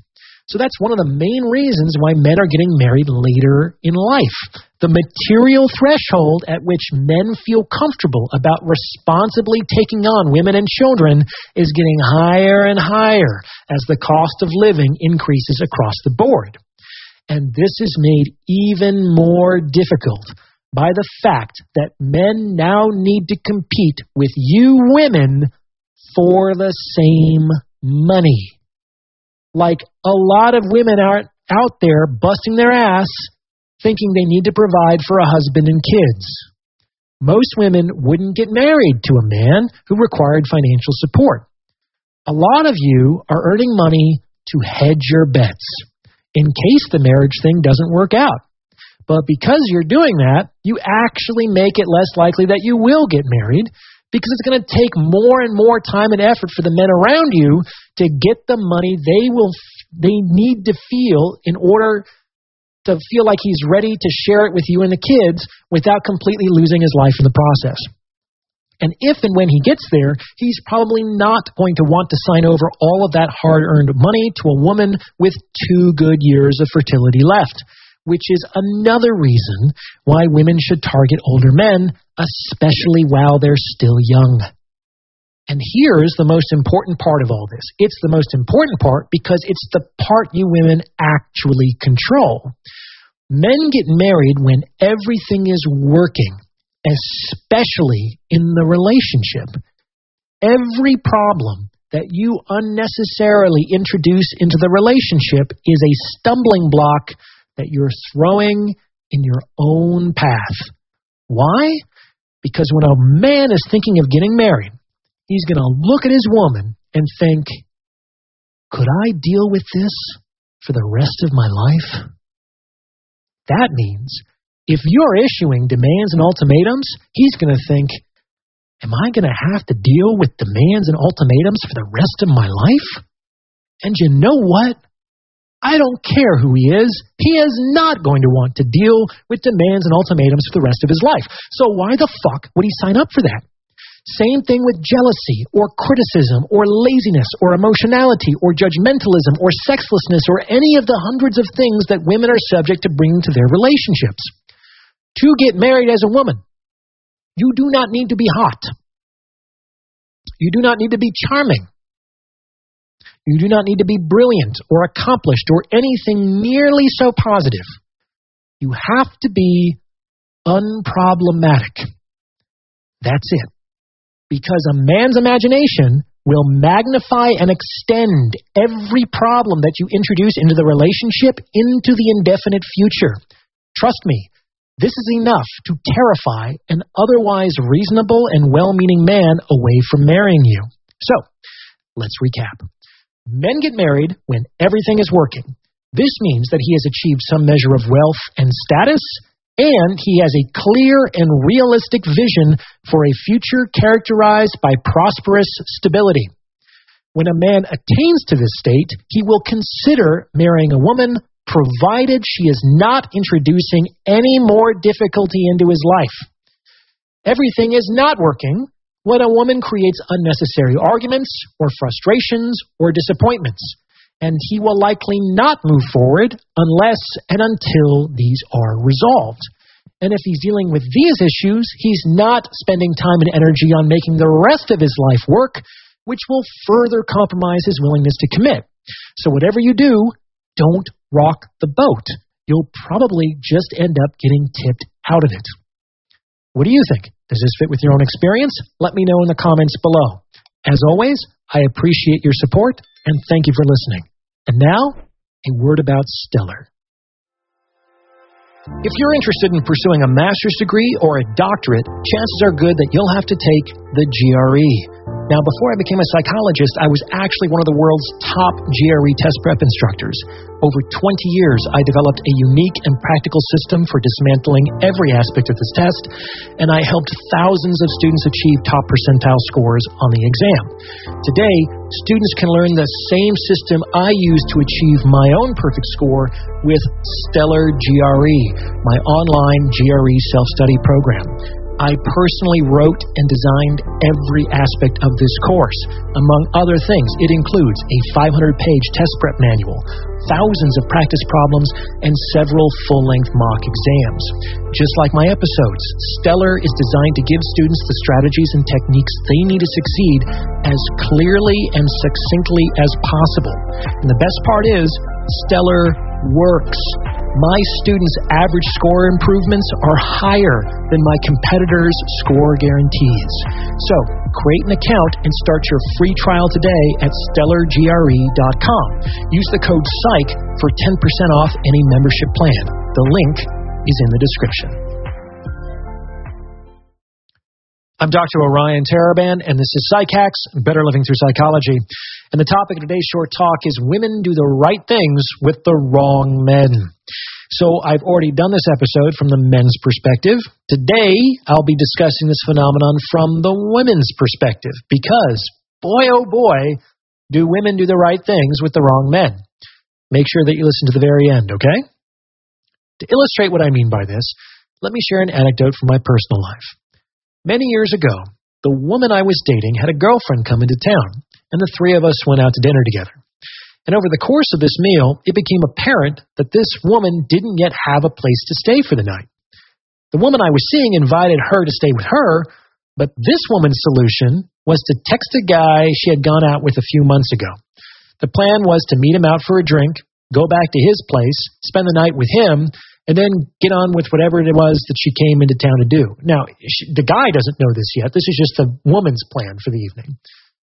So that's one of the main reasons why men are getting married later in life. The material threshold at which men feel comfortable about responsibly taking on women and children is getting higher and higher as the cost of living increases across the board. And this is made even more difficult by the fact that men now need to compete with you women for the same money. Like a lot of women are out there busting their ass thinking they need to provide for a husband and kids. Most women wouldn't get married to a man who required financial support. A lot of you are earning money to hedge your bets in case the marriage thing doesn't work out. But because you're doing that, you actually make it less likely that you will get married because it's going to take more and more time and effort for the men around you to get the money they will they need to feel in order to feel like he's ready to share it with you and the kids without completely losing his life in the process. And if and when he gets there, he's probably not going to want to sign over all of that hard earned money to a woman with two good years of fertility left which is another reason why women should target older men, especially while they're still young. And here's the most important part of all this. It's the most important part because it's the part you women actually control. Men get married when everything is working, especially in the relationship. Every problem that you unnecessarily introduce into the relationship is a stumbling block that you're throwing in your own path. Why? Because when a man is thinking of getting married, he's going to look at his woman and think, could I deal with this for the rest of my life? That means if you're issuing demands and ultimatums, he's going to think, am I going to have to deal with demands and ultimatums for the rest of my life? And you know what? I don't care who he is. He is not going to want to deal with demands and ultimatums for the rest of his life. So why the fuck would he sign up for that? Same thing with jealousy or criticism or laziness or emotionality or judgmentalism or sexlessness or any of the hundreds of things that women are subject to bringing to their relationships. To get married as a woman, you do not need to be hot. You do not need to be charming. You do not need to be brilliant or accomplished or anything nearly so positive. You have to be unproblematic. That's it. Because a man's imagination will magnify and extend every problem that you introduce into the relationship into the indefinite future. Trust me, this is enough to terrify an otherwise reasonable and well meaning man away from marrying you. So, let's recap. Men get married when everything is working. This means that he has achieved some measure of wealth and status, and he has a clear and realistic vision for a future characterized by prosperous stability. When a man attains to this state, he will consider marrying a woman provided she is not introducing any more difficulty into his life. Everything is not working when a woman creates unnecessary arguments or frustrations or disappointments, and he will likely not move forward unless and until these are resolved. And if he's dealing with these issues, he's not spending time and energy on making the rest of his life work, which will further compromise his willingness to commit. So, whatever you do, don't rock the boat. You'll probably just end up getting tipped out of it. What do you think? Does this fit with your own experience? Let me know in the comments below. As always, I appreciate your support and thank you for listening. And now, a word about Stellar. If you're interested in pursuing a master's degree or a doctorate, chances are good that you'll have to take the GRE. Now, before I became a psychologist, I was actually one of the world's top GRE test prep instructors. Over 20 years, I developed a unique and practical system for dismantling every aspect of this test, and I helped thousands of students achieve top percentile scores on the exam. Today, students can learn the same system I use to achieve my own perfect score with Stellar GRE, my online GRE self study program. I personally wrote and designed every aspect of this course. Among other things, it includes a 500 page test prep manual, thousands of practice problems, and several full length mock exams. Just like my episodes, Stellar is designed to give students the strategies and techniques they need to succeed as clearly and succinctly as possible. And the best part is, Stellar works. My students' average score improvements are higher than my competitors' score guarantees. So, create an account and start your free trial today at stellargre.com. Use the code PSYCH for 10% off any membership plan. The link is in the description. I'm Dr. Orion Taraban, and this is PsycHacks, Better Living Through Psychology. And the topic of today's short talk is women do the right things with the wrong men. So I've already done this episode from the men's perspective. Today, I'll be discussing this phenomenon from the women's perspective because, boy oh boy, do women do the right things with the wrong men. Make sure that you listen to the very end, okay? To illustrate what I mean by this, let me share an anecdote from my personal life. Many years ago, the woman I was dating had a girlfriend come into town and the three of us went out to dinner together. And over the course of this meal, it became apparent that this woman didn't yet have a place to stay for the night. The woman I was seeing invited her to stay with her, but this woman's solution was to text a guy she had gone out with a few months ago. The plan was to meet him out for a drink, go back to his place, spend the night with him, and then get on with whatever it was that she came into town to do. Now, she, the guy doesn't know this yet. This is just the woman's plan for the evening.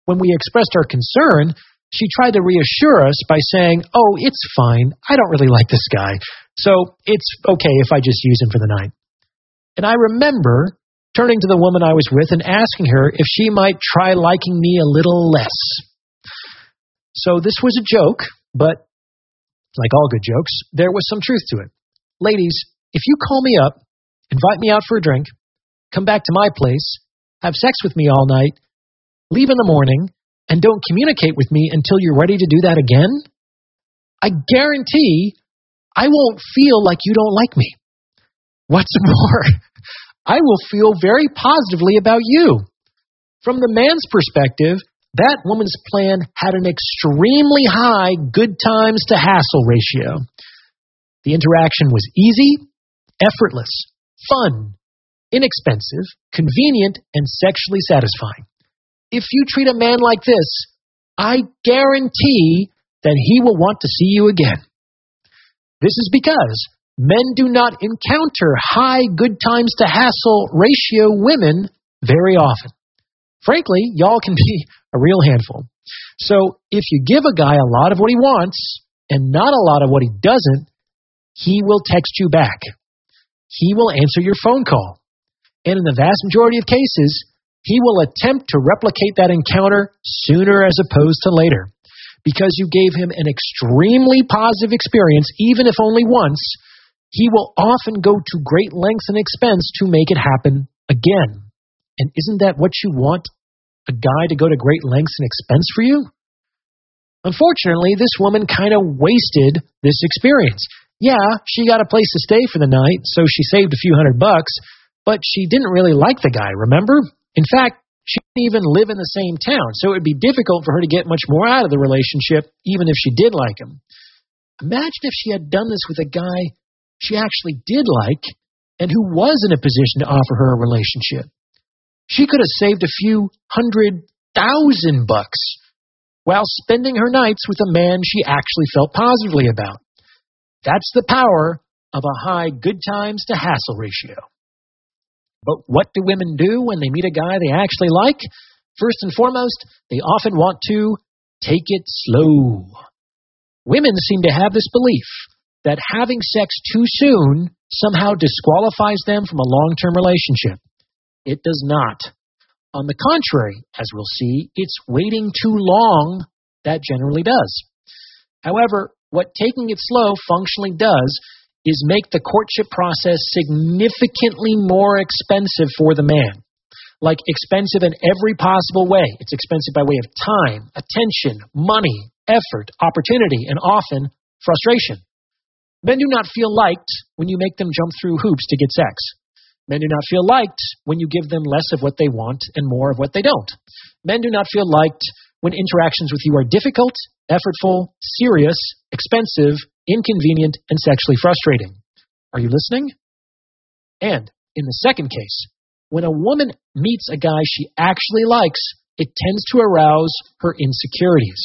When we expressed our concern, she tried to reassure us by saying, Oh, it's fine. I don't really like this guy. So it's okay if I just use him for the night. And I remember turning to the woman I was with and asking her if she might try liking me a little less. So this was a joke, but like all good jokes, there was some truth to it. Ladies, if you call me up, invite me out for a drink, come back to my place, have sex with me all night, leave in the morning, and don't communicate with me until you're ready to do that again, I guarantee I won't feel like you don't like me. What's more, I will feel very positively about you. From the man's perspective, that woman's plan had an extremely high good times to hassle ratio. The interaction was easy, effortless, fun, inexpensive, convenient, and sexually satisfying if you treat a man like this, I guarantee that he will want to see you again. This is because men do not encounter high good times to hassle ratio women very often. Frankly, y'all can be a real handful. So if you give a guy a lot of what he wants and not a lot of what he doesn't, he will text you back. He will answer your phone call. And in the vast majority of cases, he will attempt to replicate that encounter sooner as opposed to later. Because you gave him an extremely positive experience, even if only once, he will often go to great lengths and expense to make it happen again. And isn't that what you want? A guy to go to great lengths and expense for you? Unfortunately, this woman kind of wasted this experience. Yeah, she got a place to stay for the night, so she saved a few hundred bucks, but she didn't really like the guy, remember? In fact, she didn't even live in the same town, so it would be difficult for her to get much more out of the relationship, even if she did like him. Imagine if she had done this with a guy she actually did like and who was in a position to offer her a relationship. She could have saved a few hundred thousand bucks while spending her nights with a man she actually felt positively about. That's the power of a high good times to hassle ratio. But what do women do when they meet a guy they actually like? First and foremost, they often want to take it slow. Women seem to have this belief that having sex too soon somehow disqualifies them from a long term relationship. It does not. On the contrary, as we'll see, it's waiting too long that generally does. However, what taking it slow functionally does is make the courtship process significantly more expensive for the man. Like expensive in every possible way. It's expensive by way of time, attention, money, effort, opportunity, and often frustration. Men do not feel liked when you make them jump through hoops to get sex. Men do not feel liked when you give them less of what they want and more of what they don't. Men do not feel liked when interactions with you are difficult, effortful, serious, expensive, inconvenient, and sexually frustrating. Are you listening? And in the second case, when a woman meets a guy she actually likes, it tends to arouse her insecurities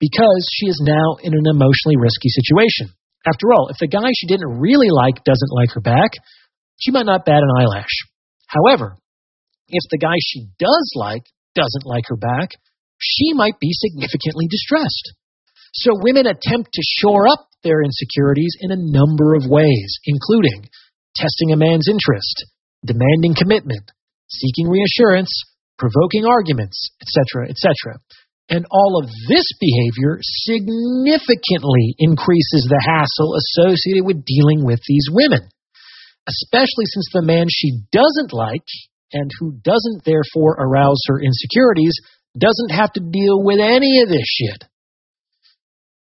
because she is now in an emotionally risky situation. After all, if the guy she didn't really like doesn't like her back, she might not bat an eyelash. However, if the guy she does like doesn't like her back, she might be significantly distressed. So women attempt to shore up their insecurities in a number of ways, including testing a man's interest, demanding commitment, seeking reassurance, provoking arguments, etc., etc. And all of this behavior significantly increases the hassle associated with dealing with these women, especially since the man she doesn't like and who doesn't therefore arouse her insecurities doesn't have to deal with any of this shit.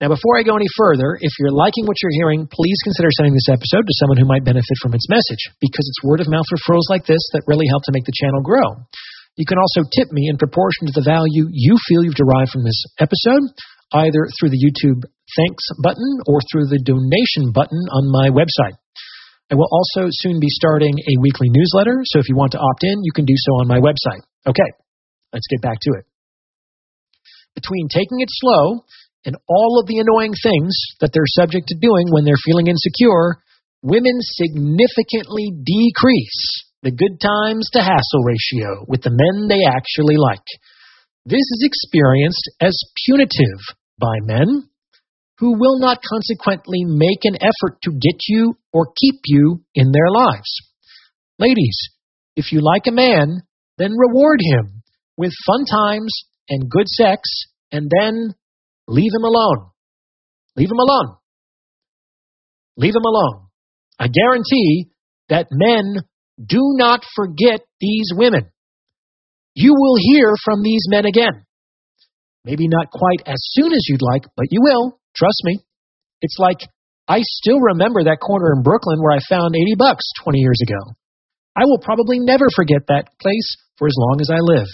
Now, before I go any further, if you're liking what you're hearing, please consider sending this episode to someone who might benefit from its message, because it's word of mouth referrals like this that really help to make the channel grow. You can also tip me in proportion to the value you feel you've derived from this episode, either through the YouTube thanks button or through the donation button on my website. I will also soon be starting a weekly newsletter, so if you want to opt in, you can do so on my website. Okay, let's get back to it. Between taking it slow and all of the annoying things that they're subject to doing when they're feeling insecure, women significantly decrease the good times to hassle ratio with the men they actually like. This is experienced as punitive by men who will not consequently make an effort to get you or keep you in their lives. Ladies, if you like a man, then reward him with fun times and good sex, and then Leave him alone. Leave him alone. Leave him alone. I guarantee that men do not forget these women. You will hear from these men again. Maybe not quite as soon as you'd like, but you will. Trust me. It's like I still remember that corner in Brooklyn where I found 80 bucks 20 years ago. I will probably never forget that place for as long as I live.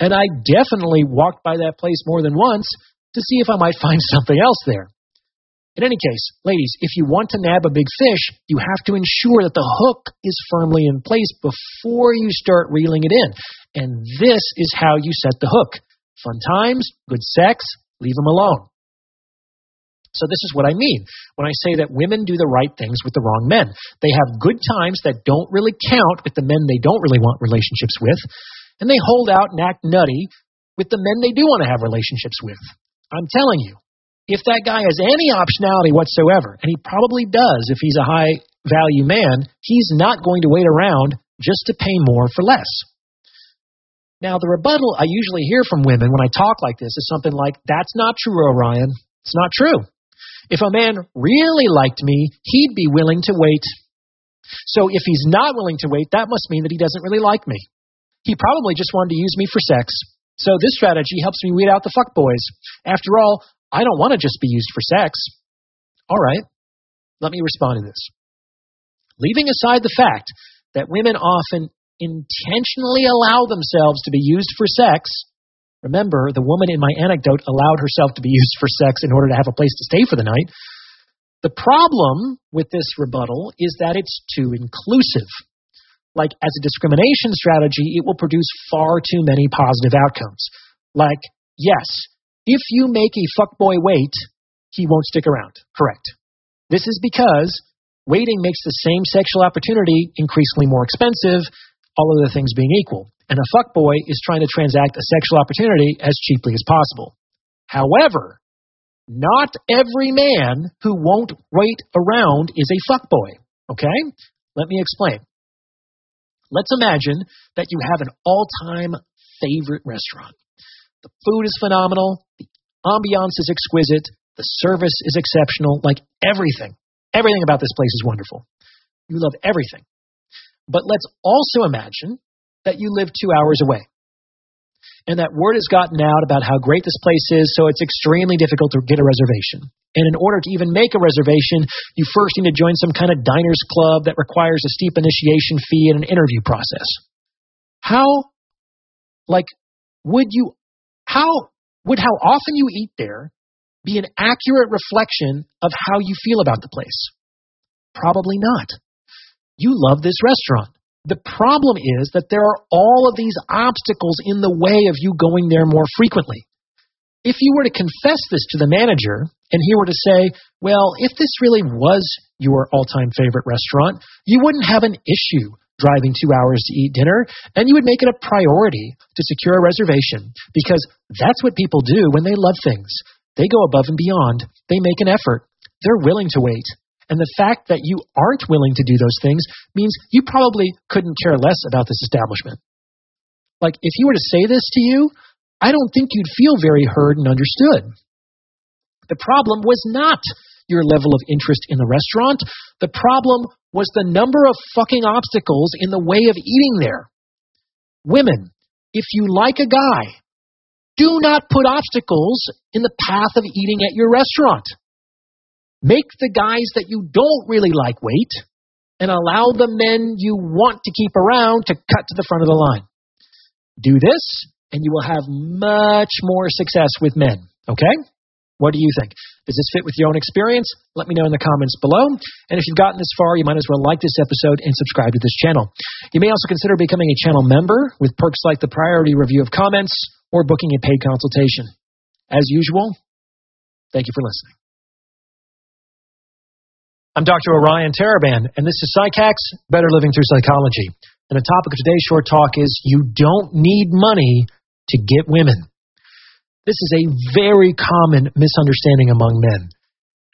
And I definitely walked by that place more than once to see if I might find something else there. In any case, ladies, if you want to nab a big fish, you have to ensure that the hook is firmly in place before you start reeling it in. And this is how you set the hook. Fun times, good sex, leave them alone. So this is what I mean when I say that women do the right things with the wrong men. They have good times that don't really count with the men they don't really want relationships with, and they hold out and act nutty with the men they do want to have relationships with. I'm telling you, if that guy has any optionality whatsoever, and he probably does if he's a high value man, he's not going to wait around just to pay more for less. Now, the rebuttal I usually hear from women when I talk like this is something like, That's not true, Orion. It's not true. If a man really liked me, he'd be willing to wait. So if he's not willing to wait, that must mean that he doesn't really like me. He probably just wanted to use me for sex. So this strategy helps me weed out the fuck boys. After all, I don't want to just be used for sex. All right, let me respond to this. Leaving aside the fact that women often intentionally allow themselves to be used for sex, remember the woman in my anecdote allowed herself to be used for sex in order to have a place to stay for the night. The problem with this rebuttal is that it's too inclusive like as a discrimination strategy, it will produce far too many positive outcomes. Like, yes, if you make a fuckboy wait, he won't stick around. Correct. This is because waiting makes the same sexual opportunity increasingly more expensive, all other things being equal. And a fuckboy is trying to transact a sexual opportunity as cheaply as possible. However, not every man who won't wait around is a fuckboy. Okay? Let me explain. Let's imagine that you have an all time favorite restaurant. The food is phenomenal, the ambiance is exquisite, the service is exceptional, like everything. Everything about this place is wonderful. You love everything. But let's also imagine that you live two hours away. And that word has gotten out about how great this place is, so it's extremely difficult to get a reservation. And in order to even make a reservation, you first need to join some kind of diners club that requires a steep initiation fee and an interview process. How, like, would you, how, would how often you eat there be an accurate reflection of how you feel about the place? Probably not. You love this restaurant. The problem is that there are all of these obstacles in the way of you going there more frequently. If you were to confess this to the manager and he were to say, well, if this really was your all time favorite restaurant, you wouldn't have an issue driving two hours to eat dinner, and you would make it a priority to secure a reservation because that's what people do when they love things. They go above and beyond, they make an effort, they're willing to wait. And the fact that you aren't willing to do those things means you probably couldn't care less about this establishment. Like, if he were to say this to you, I don't think you'd feel very heard and understood. The problem was not your level of interest in the restaurant. The problem was the number of fucking obstacles in the way of eating there. Women, if you like a guy, do not put obstacles in the path of eating at your restaurant. Make the guys that you don't really like wait and allow the men you want to keep around to cut to the front of the line. Do this and you will have much more success with men. Okay? What do you think? Does this fit with your own experience? Let me know in the comments below. And if you've gotten this far, you might as well like this episode and subscribe to this channel. You may also consider becoming a channel member with perks like the priority review of comments or booking a paid consultation. As usual, thank you for listening. I'm Dr. Orion Taraban, and this is PsycHacks Better Living Through Psychology. And the topic of today's short talk is You Don't Need Money to Get Women. This is a very common misunderstanding among men.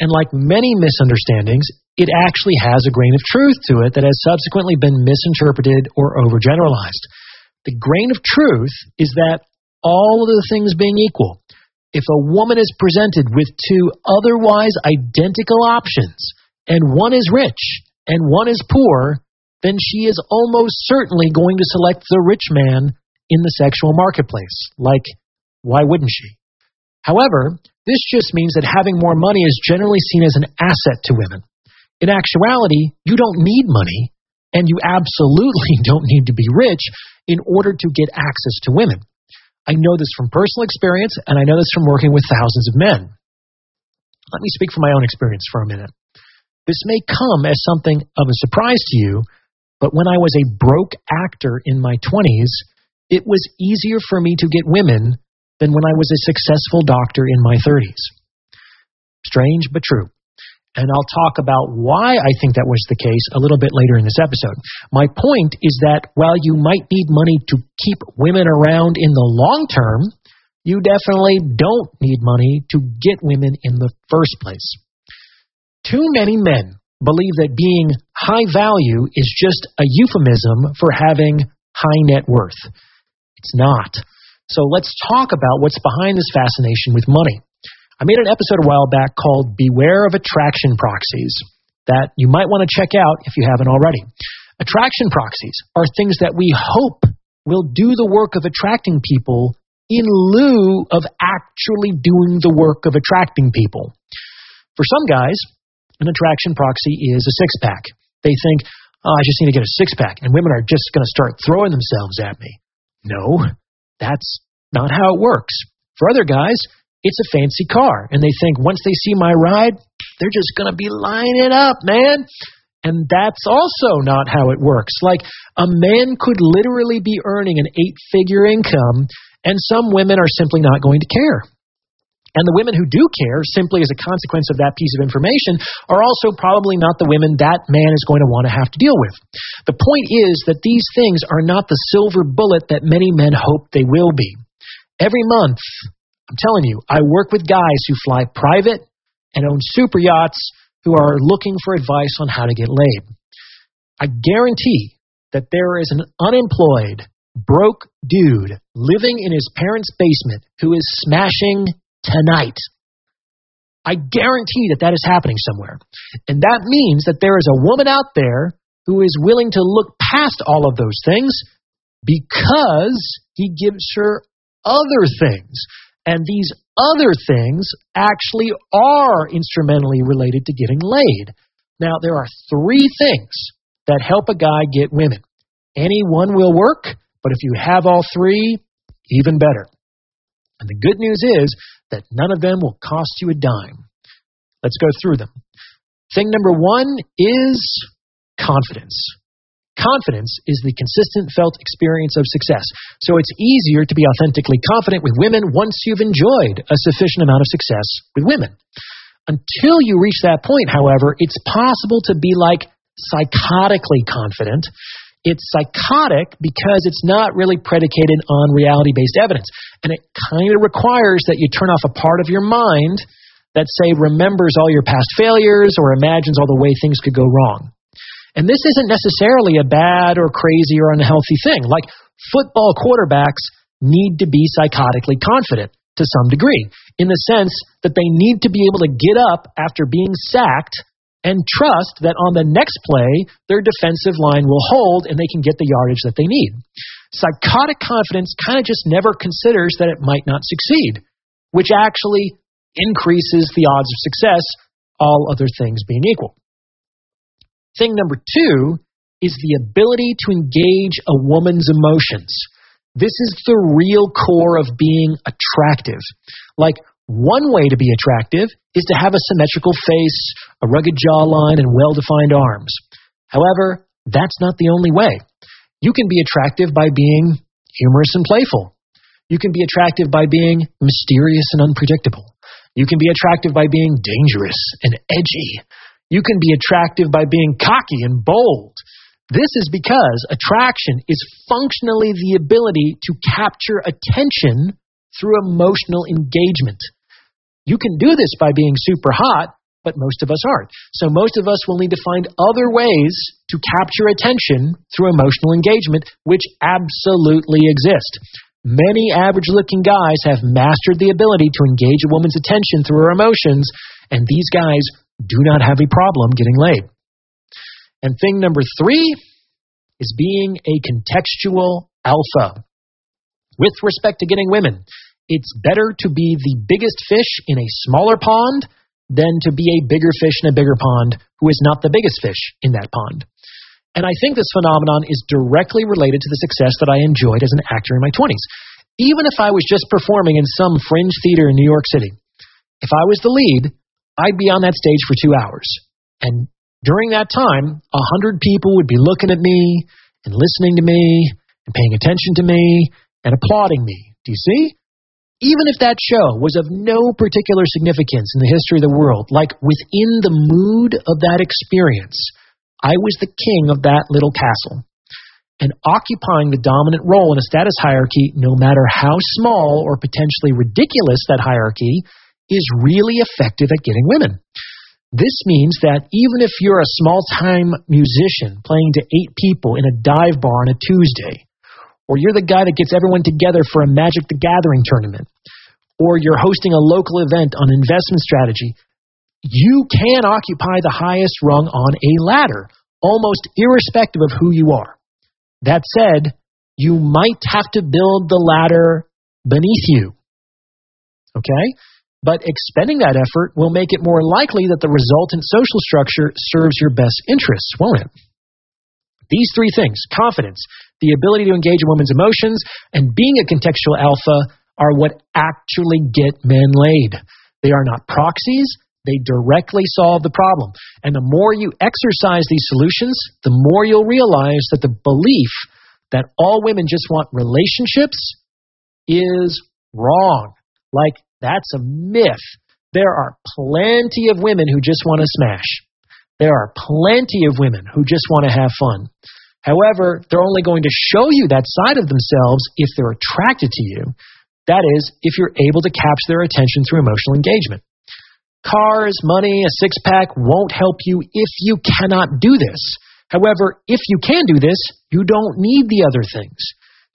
And like many misunderstandings, it actually has a grain of truth to it that has subsequently been misinterpreted or overgeneralized. The grain of truth is that all of the things being equal, if a woman is presented with two otherwise identical options, and one is rich and one is poor, then she is almost certainly going to select the rich man in the sexual marketplace. Like, why wouldn't she? However, this just means that having more money is generally seen as an asset to women. In actuality, you don't need money, and you absolutely don't need to be rich in order to get access to women. I know this from personal experience, and I know this from working with thousands of men. Let me speak from my own experience for a minute. This may come as something of a surprise to you, but when I was a broke actor in my 20s, it was easier for me to get women than when I was a successful doctor in my 30s. Strange, but true. And I'll talk about why I think that was the case a little bit later in this episode. My point is that while you might need money to keep women around in the long term, you definitely don't need money to get women in the first place. Too many men believe that being high value is just a euphemism for having high net worth. It's not. So let's talk about what's behind this fascination with money. I made an episode a while back called Beware of Attraction Proxies that you might want to check out if you haven't already. Attraction proxies are things that we hope will do the work of attracting people in lieu of actually doing the work of attracting people. For some guys, an attraction proxy is a six pack. They think, oh, I just need to get a six pack, and women are just going to start throwing themselves at me. No, that's not how it works. For other guys, it's a fancy car, and they think once they see my ride, they're just going to be lining up, man. And that's also not how it works. Like, a man could literally be earning an eight figure income, and some women are simply not going to care. And the women who do care, simply as a consequence of that piece of information, are also probably not the women that man is going to want to have to deal with. The point is that these things are not the silver bullet that many men hope they will be. Every month, I'm telling you, I work with guys who fly private and own super yachts who are looking for advice on how to get laid. I guarantee that there is an unemployed, broke dude living in his parents' basement who is smashing tonight. I guarantee that that is happening somewhere. And that means that there is a woman out there who is willing to look past all of those things because he gives her other things. And these other things actually are instrumentally related to getting laid. Now, there are three things that help a guy get women. Any one will work, but if you have all three, even better. And the good news is that none of them will cost you a dime. Let's go through them. Thing number one is confidence. Confidence is the consistent felt experience of success. So it's easier to be authentically confident with women once you've enjoyed a sufficient amount of success with women. Until you reach that point, however, it's possible to be like psychotically confident. It's psychotic because it's not really predicated on reality based evidence. And it kind of requires that you turn off a part of your mind that, say, remembers all your past failures or imagines all the way things could go wrong. And this isn't necessarily a bad or crazy or unhealthy thing. Like football quarterbacks need to be psychotically confident to some degree, in the sense that they need to be able to get up after being sacked and trust that on the next play, their defensive line will hold and they can get the yardage that they need. Psychotic confidence kind of just never considers that it might not succeed, which actually increases the odds of success, all other things being equal. Thing number two is the ability to engage a woman's emotions. This is the real core of being attractive. Like, one way to be attractive is to have a symmetrical face, a rugged jawline, and well defined arms. However, that's not the only way. You can be attractive by being humorous and playful. You can be attractive by being mysterious and unpredictable. You can be attractive by being dangerous and edgy. You can be attractive by being cocky and bold. This is because attraction is functionally the ability to capture attention through emotional engagement. You can do this by being super hot, but most of us aren't. So most of us will need to find other ways to capture attention through emotional engagement, which absolutely exist. Many average looking guys have mastered the ability to engage a woman's attention through her emotions, and these guys do not have a problem getting laid. And thing number three is being a contextual alpha. With respect to getting women, it's better to be the biggest fish in a smaller pond than to be a bigger fish in a bigger pond who is not the biggest fish in that pond. And I think this phenomenon is directly related to the success that I enjoyed as an actor in my 20s. Even if I was just performing in some fringe theater in New York City, if I was the lead, I'd be on that stage for two hours. And during that time, a hundred people would be looking at me and listening to me and paying attention to me and applauding me. Do you see? Even if that show was of no particular significance in the history of the world, like within the mood of that experience, I was the king of that little castle. And occupying the dominant role in a status hierarchy, no matter how small or potentially ridiculous that hierarchy, is really effective at getting women. This means that even if you're a small time musician playing to eight people in a dive bar on a Tuesday, or you're the guy that gets everyone together for a Magic the Gathering tournament, or you're hosting a local event on investment strategy, you can occupy the highest rung on a ladder, almost irrespective of who you are. That said, you might have to build the ladder beneath you. Okay? But expending that effort will make it more likely that the resultant social structure serves your best interests, won't it? These three things confidence, the ability to engage a woman's emotions, and being a contextual alpha are what actually get men laid. They are not proxies, they directly solve the problem. And the more you exercise these solutions, the more you'll realize that the belief that all women just want relationships is wrong. Like that's a myth. There are plenty of women who just want to smash. There are plenty of women who just want to have fun. However, they're only going to show you that side of themselves if they're attracted to you. That is, if you're able to capture their attention through emotional engagement. Cars, money, a six pack won't help you if you cannot do this. However, if you can do this, you don't need the other things.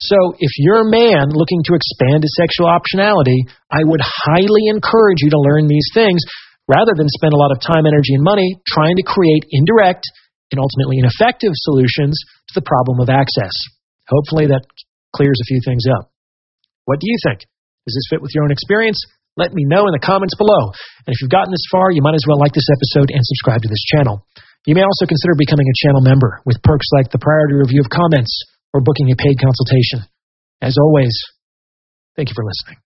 So if you're a man looking to expand his sexual optionality, I would highly encourage you to learn these things rather than spend a lot of time, energy, and money trying to create indirect and ultimately ineffective solutions to the problem of access. Hopefully that clears a few things up. What do you think? Does this fit with your own experience? Let me know in the comments below. And if you've gotten this far, you might as well like this episode and subscribe to this channel. You may also consider becoming a channel member with perks like the priority review of comments or booking a paid consultation. As always, thank you for listening.